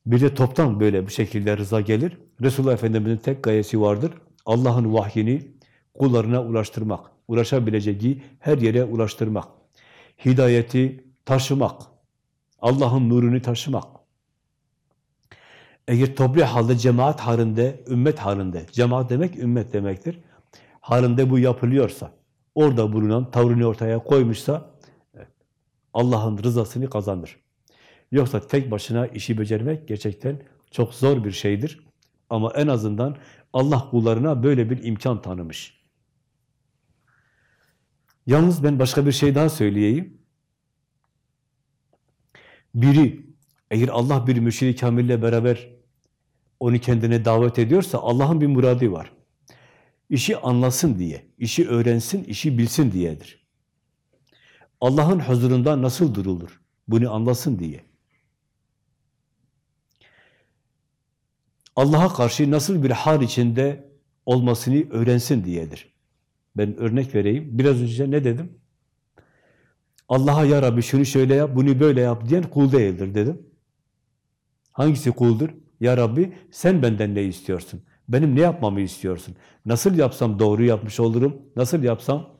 Bir de toptan böyle bu şekilde rıza gelir. Resulullah Efendimiz'in tek gayesi vardır. Allah'ın vahyini kullarına ulaştırmak. Ulaşabileceği her yere ulaştırmak. Hidayeti taşımak. Allah'ın nurunu taşımak. Eğer toplu halde, cemaat halinde, ümmet halinde, cemaat demek ümmet demektir. Halinde bu yapılıyorsa, orada bulunan tavrını ortaya koymuşsa, Allah'ın rızasını kazanır. Yoksa tek başına işi becermek gerçekten çok zor bir şeydir. Ama en azından Allah kullarına böyle bir imkan tanımış. Yalnız ben başka bir şey daha söyleyeyim. Biri, eğer Allah bir mürşid-i kamille beraber onu kendine davet ediyorsa Allah'ın bir muradı var. İşi anlasın diye, işi öğrensin, işi bilsin diyedir. Allah'ın huzurunda nasıl durulur? Bunu anlasın diye. Allah'a karşı nasıl bir hal içinde olmasını öğrensin diyedir. Ben örnek vereyim. Biraz önce ne dedim? Allah'a ya Rabbi şunu şöyle yap, bunu böyle yap diyen kul değildir dedim. Hangisi kuldur? Ya Rabbi sen benden ne istiyorsun? Benim ne yapmamı istiyorsun? Nasıl yapsam doğru yapmış olurum? Nasıl yapsam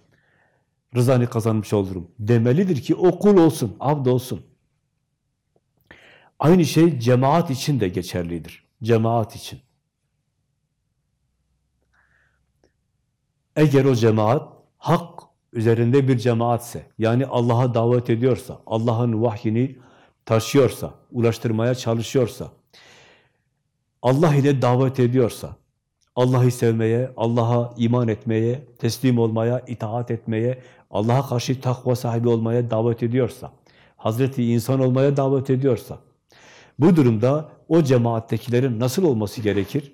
rızanı kazanmış olurum? Demelidir ki o kul olsun, abd olsun. Aynı şey cemaat için de geçerlidir. Cemaat için. Eğer o cemaat hak üzerinde bir cemaatse, yani Allah'a davet ediyorsa, Allah'ın vahyini taşıyorsa, ulaştırmaya çalışıyorsa, Allah ile davet ediyorsa, Allah'ı sevmeye, Allah'a iman etmeye, teslim olmaya, itaat etmeye, Allah'a karşı takva sahibi olmaya davet ediyorsa, Hazreti insan olmaya davet ediyorsa, bu durumda o cemaattekilerin nasıl olması gerekir?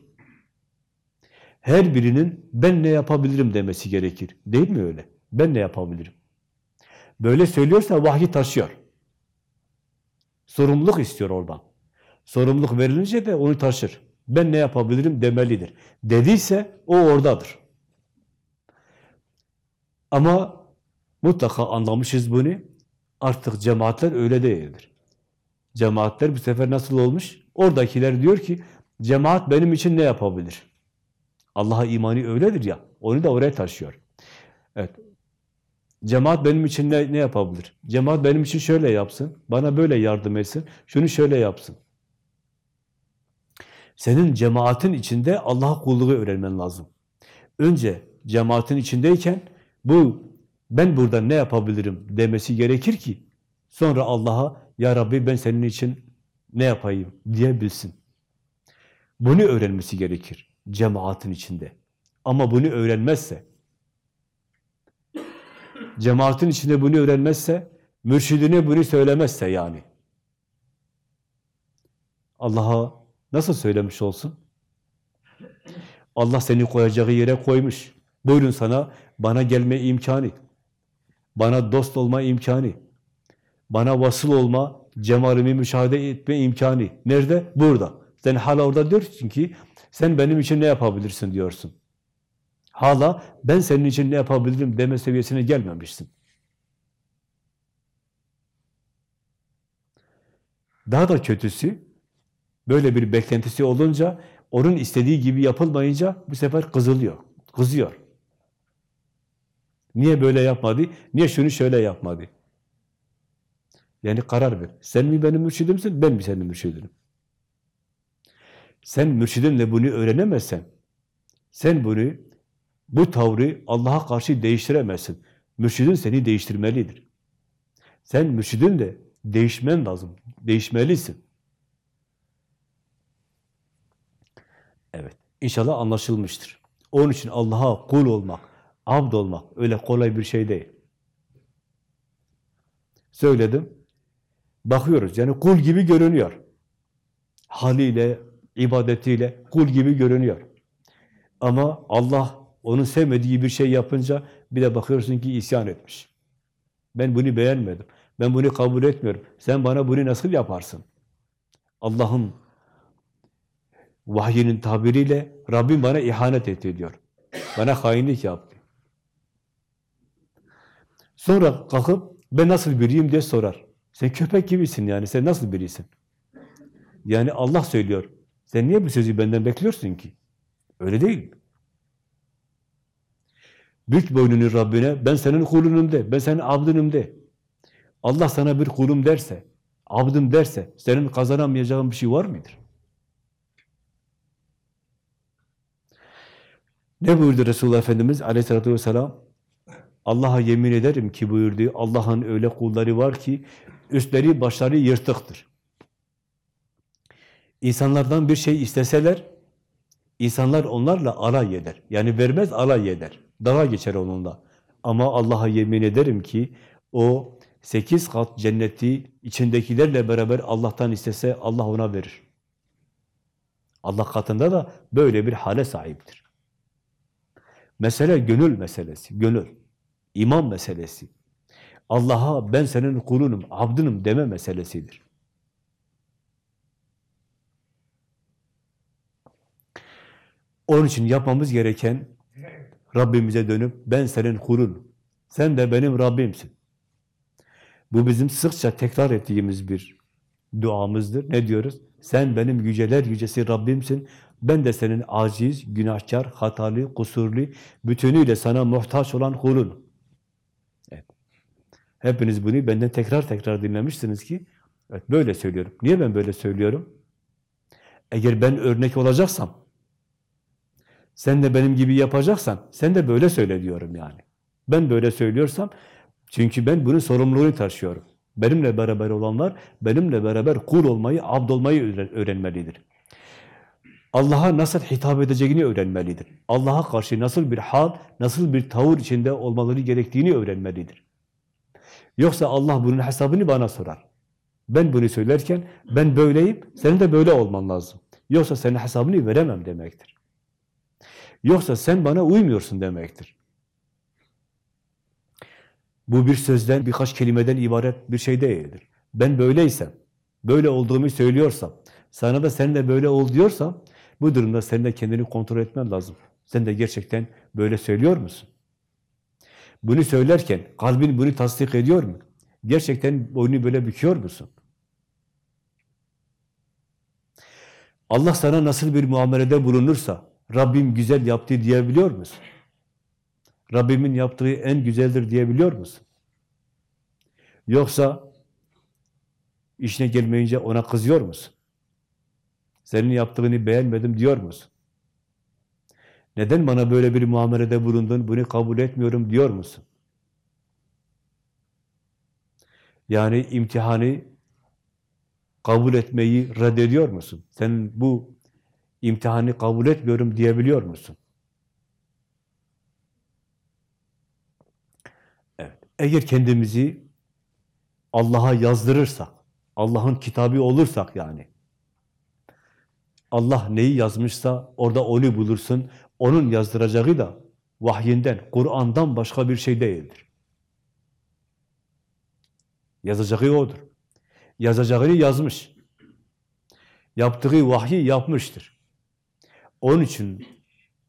Her birinin ben ne yapabilirim demesi gerekir. Değil mi öyle? Ben ne yapabilirim? Böyle söylüyorsa vahyi taşıyor. Sorumluluk istiyor oradan. Sorumluluk verilince de onu taşır. Ben ne yapabilirim demelidir. Dediyse o oradadır. Ama mutlaka anlamışız bunu. Artık cemaatler öyle değildir. Cemaatler bu sefer nasıl olmuş? Oradakiler diyor ki, cemaat benim için ne yapabilir? Allah'a imani öyledir ya, onu da oraya taşıyor. Evet, cemaat benim için ne, ne yapabilir? Cemaat benim için şöyle yapsın, bana böyle yardım etsin, şunu şöyle yapsın. Senin cemaatin içinde Allah'a kulluğu öğrenmen lazım. Önce cemaatin içindeyken bu ben burada ne yapabilirim demesi gerekir ki sonra Allah'a ya Rabbi ben senin için ne yapayım diyebilsin. Bunu öğrenmesi gerekir cemaatin içinde. Ama bunu öğrenmezse, cemaatin içinde bunu öğrenmezse, mürşidine bunu söylemezse yani, Allah'a nasıl söylemiş olsun? Allah seni koyacağı yere koymuş. Buyurun sana, bana gelme imkanı, bana dost olma imkanı, bana vasıl olma, cemalimi müşahede etme imkanı. Nerede? Burada. Sen hala orada diyorsun ki, sen benim için ne yapabilirsin diyorsun. Hala ben senin için ne yapabilirim deme seviyesine gelmemişsin. Daha da kötüsü, böyle bir beklentisi olunca, onun istediği gibi yapılmayınca bu sefer kızılıyor, kızıyor. Niye böyle yapmadı? Niye şunu şöyle yapmadı? Yani karar ver. Sen mi benim mürşidimsin, ben mi senin mürşidinim? Sen mürşidinle bunu öğrenemezsen, sen bunu, bu tavrı Allah'a karşı değiştiremezsin. Mürşidin seni değiştirmelidir. Sen mürşidin de değişmen lazım, değişmelisin. Evet, inşallah anlaşılmıştır. Onun için Allah'a kul olmak, abd olmak öyle kolay bir şey değil. Söyledim. Bakıyoruz yani kul gibi görünüyor. Haliyle, ibadetiyle kul gibi görünüyor. Ama Allah onun sevmediği bir şey yapınca bir de bakıyorsun ki isyan etmiş. Ben bunu beğenmedim. Ben bunu kabul etmiyorum. Sen bana bunu nasıl yaparsın? Allah'ın vahyinin tabiriyle Rabbim bana ihanet etti diyor. Bana hainlik yaptı. Sonra kalkıp ben nasıl biriyim diye sorar. Sen köpek gibisin yani. Sen nasıl birisin? Yani Allah söylüyor. Sen niye bu sözü benden bekliyorsun ki? Öyle değil. Bük boynunu Rabbine, ben senin kulunum de, ben senin abdınım de. Allah sana bir kulum derse, abdım derse, senin kazanamayacağın bir şey var mıdır? Ne buyurdu Resulullah Efendimiz aleyhissalatü vesselam? Allah'a yemin ederim ki buyurdu, Allah'ın öyle kulları var ki, üstleri başları yırtıktır. İnsanlardan bir şey isteseler, insanlar onlarla alay eder. Yani vermez, alay eder. Daha geçer onunla. Ama Allah'a yemin ederim ki, o sekiz kat cenneti içindekilerle beraber Allah'tan istese Allah ona verir. Allah katında da böyle bir hale sahiptir. Mesele gönül meselesi, gönül. İman meselesi. Allah'a ben senin kulunum, abdınım deme meselesidir. Onun için yapmamız gereken Rabbimize dönüp ben senin kulun, sen de benim Rabbimsin. Bu bizim sıkça tekrar ettiğimiz bir duamızdır. Ne diyoruz? Sen benim yüceler yücesi Rabbimsin. Ben de senin aciz, günahkar, hatalı, kusurlu, bütünüyle sana muhtaç olan kulun. Evet. Hepiniz bunu benden tekrar tekrar dinlemişsiniz ki, evet böyle söylüyorum. Niye ben böyle söylüyorum? Eğer ben örnek olacaksam, sen de benim gibi yapacaksan, sen de böyle söyle diyorum yani. Ben böyle söylüyorsam, çünkü ben bunun sorumluluğunu taşıyorum. Benimle beraber olanlar, benimle beraber kul olmayı, abd olmayı öğrenmelidir. Allah'a nasıl hitap edeceğini öğrenmelidir. Allah'a karşı nasıl bir hal, nasıl bir tavır içinde olmaları gerektiğini öğrenmelidir. Yoksa Allah bunun hesabını bana sorar. Ben bunu söylerken, ben böyleyim, senin de böyle olman lazım. Yoksa senin hesabını veremem demektir. Yoksa sen bana uymuyorsun demektir. Bu bir sözden, birkaç kelimeden ibaret bir şey değildir. Ben böyleysem, böyle olduğumu söylüyorsam, sana da sen de böyle ol diyorsam, bu durumda sen de kendini kontrol etmen lazım. Sen de gerçekten böyle söylüyor musun? Bunu söylerken kalbin bunu tasdik ediyor mu? Gerçekten boynu böyle büküyor musun? Allah sana nasıl bir muamelede bulunursa, Rabbim güzel yaptı diyebiliyor musun? Rabbimin yaptığı en güzeldir diyebiliyor musun? Yoksa işine gelmeyince ona kızıyor musun? Senin yaptığını beğenmedim diyor musun? Neden bana böyle bir muamelede bulundun, bunu kabul etmiyorum diyor musun? Yani imtihanı kabul etmeyi reddediyor musun? Sen bu imtihanı kabul etmiyorum diyebiliyor musun? Evet. Eğer kendimizi Allah'a yazdırırsak, Allah'ın kitabı olursak yani, Allah neyi yazmışsa orada onu bulursun, onun yazdıracağı da vahyinden, Kur'an'dan başka bir şey değildir. Yazacağı odur. Yazacağını yazmış. Yaptığı vahyi yapmıştır. Onun için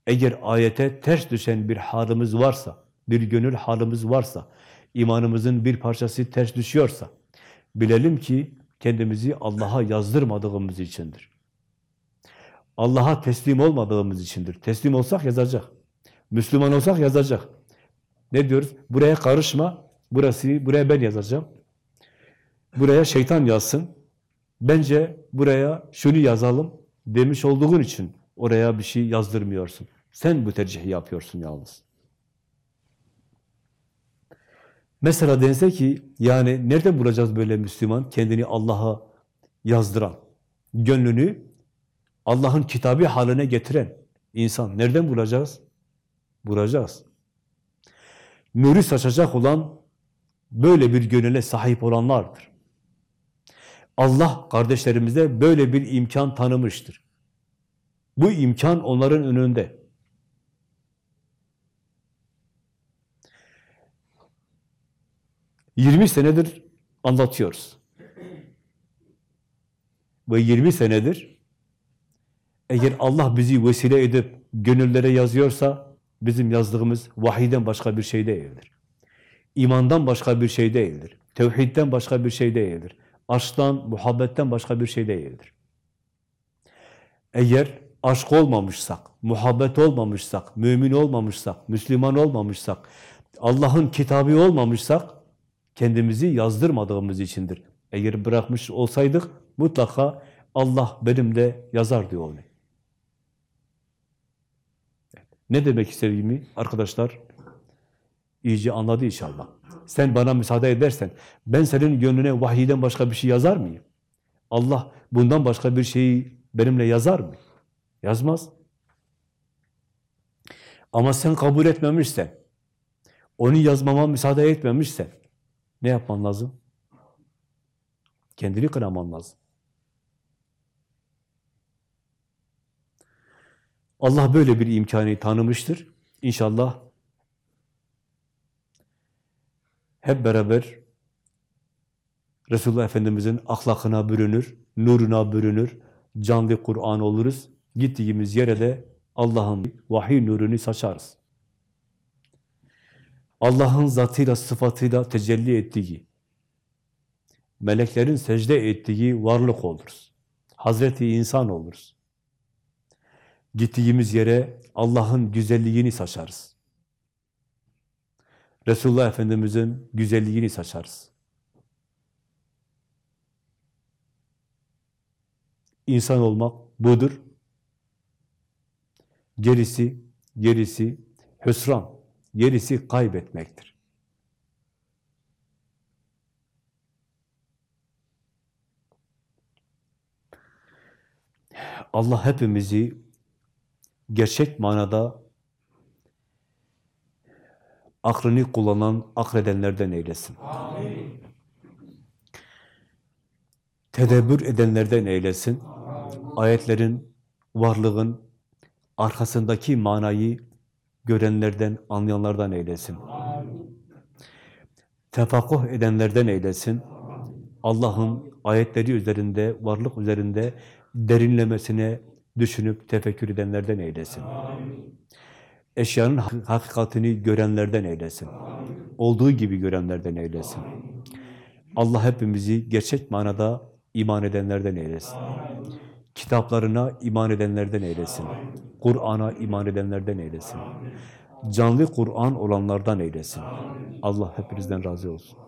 eğer ayete ters düşen bir halimiz varsa, bir gönül halimiz varsa, imanımızın bir parçası ters düşüyorsa, bilelim ki kendimizi Allah'a yazdırmadığımız içindir. Allah'a teslim olmadığımız içindir. Teslim olsak yazacak. Müslüman olsak yazacak. Ne diyoruz? Buraya karışma. Burası, buraya ben yazacağım. Buraya şeytan yazsın. Bence buraya şunu yazalım demiş olduğun için oraya bir şey yazdırmıyorsun. Sen bu tercihi yapıyorsun yalnız. Mesela dense ki, yani nereden bulacağız böyle Müslüman? Kendini Allah'a yazdıran, gönlünü Allah'ın kitabı haline getiren insan. Nereden bulacağız? Bulacağız. Nuri saçacak olan böyle bir gönüle sahip olanlardır. Allah kardeşlerimize böyle bir imkan tanımıştır. Bu imkan onların önünde. Yirmi senedir anlatıyoruz. Bu 20 senedir eğer Allah bizi vesile edip gönüllere yazıyorsa bizim yazdığımız vahiyden başka bir şey değildir. İmandan başka bir şey değildir. Tevhidden başka bir şey değildir. Aşktan, muhabbetten başka bir şey değildir. Eğer aşk olmamışsak, muhabbet olmamışsak, mümin olmamışsak, Müslüman olmamışsak, Allah'ın kitabı olmamışsak, kendimizi yazdırmadığımız içindir. Eğer bırakmış olsaydık, mutlaka Allah benimle yazar diyor onu. Ne demek istediğimi arkadaşlar iyice anladı inşallah. Sen bana müsaade edersen, ben senin gönlüne vahiyden başka bir şey yazar mıyım? Allah bundan başka bir şeyi benimle yazar mı? Yazmaz. Ama sen kabul etmemişsen, onu yazmama müsaade etmemişsen, ne yapman lazım? Kendini kınaman lazım. Allah böyle bir imkanı tanımıştır. İnşallah hep beraber Resulullah Efendimiz'in ahlakına bürünür, nuruna bürünür, canlı Kur'an oluruz. Gittiğimiz yere de Allah'ın vahiy nurunu saçarız. Allah'ın zatıyla, sıfatıyla tecelli ettiği, meleklerin secde ettiği varlık oluruz. Hazreti insan oluruz. Gittiğimiz yere Allah'ın güzelliğini saçarız. Resulullah Efendimiz'in güzelliğini saçarız. İnsan olmak budur. Gerisi, gerisi hüsran, gerisi kaybetmektir. Allah hepimizi gerçek manada aklını kullanan, akredenlerden eylesin. Amin. Tedebbür edenlerden eylesin. Ayetlerin, varlığın arkasındaki manayı görenlerden, anlayanlardan eylesin. Tefakkuh edenlerden eylesin. Allah'ın ayetleri üzerinde, varlık üzerinde derinlemesine düşünüp tefekkür edenlerden eylesin. Eşyanın hakikatini görenlerden eylesin. Olduğu gibi görenlerden eylesin. Allah hepimizi gerçek manada iman edenlerden eylesin. Kitaplarına iman edenlerden eylesin. Kur'an'a iman edenlerden eylesin. Canlı Kur'an olanlardan eylesin. Allah hepinizden razı olsun.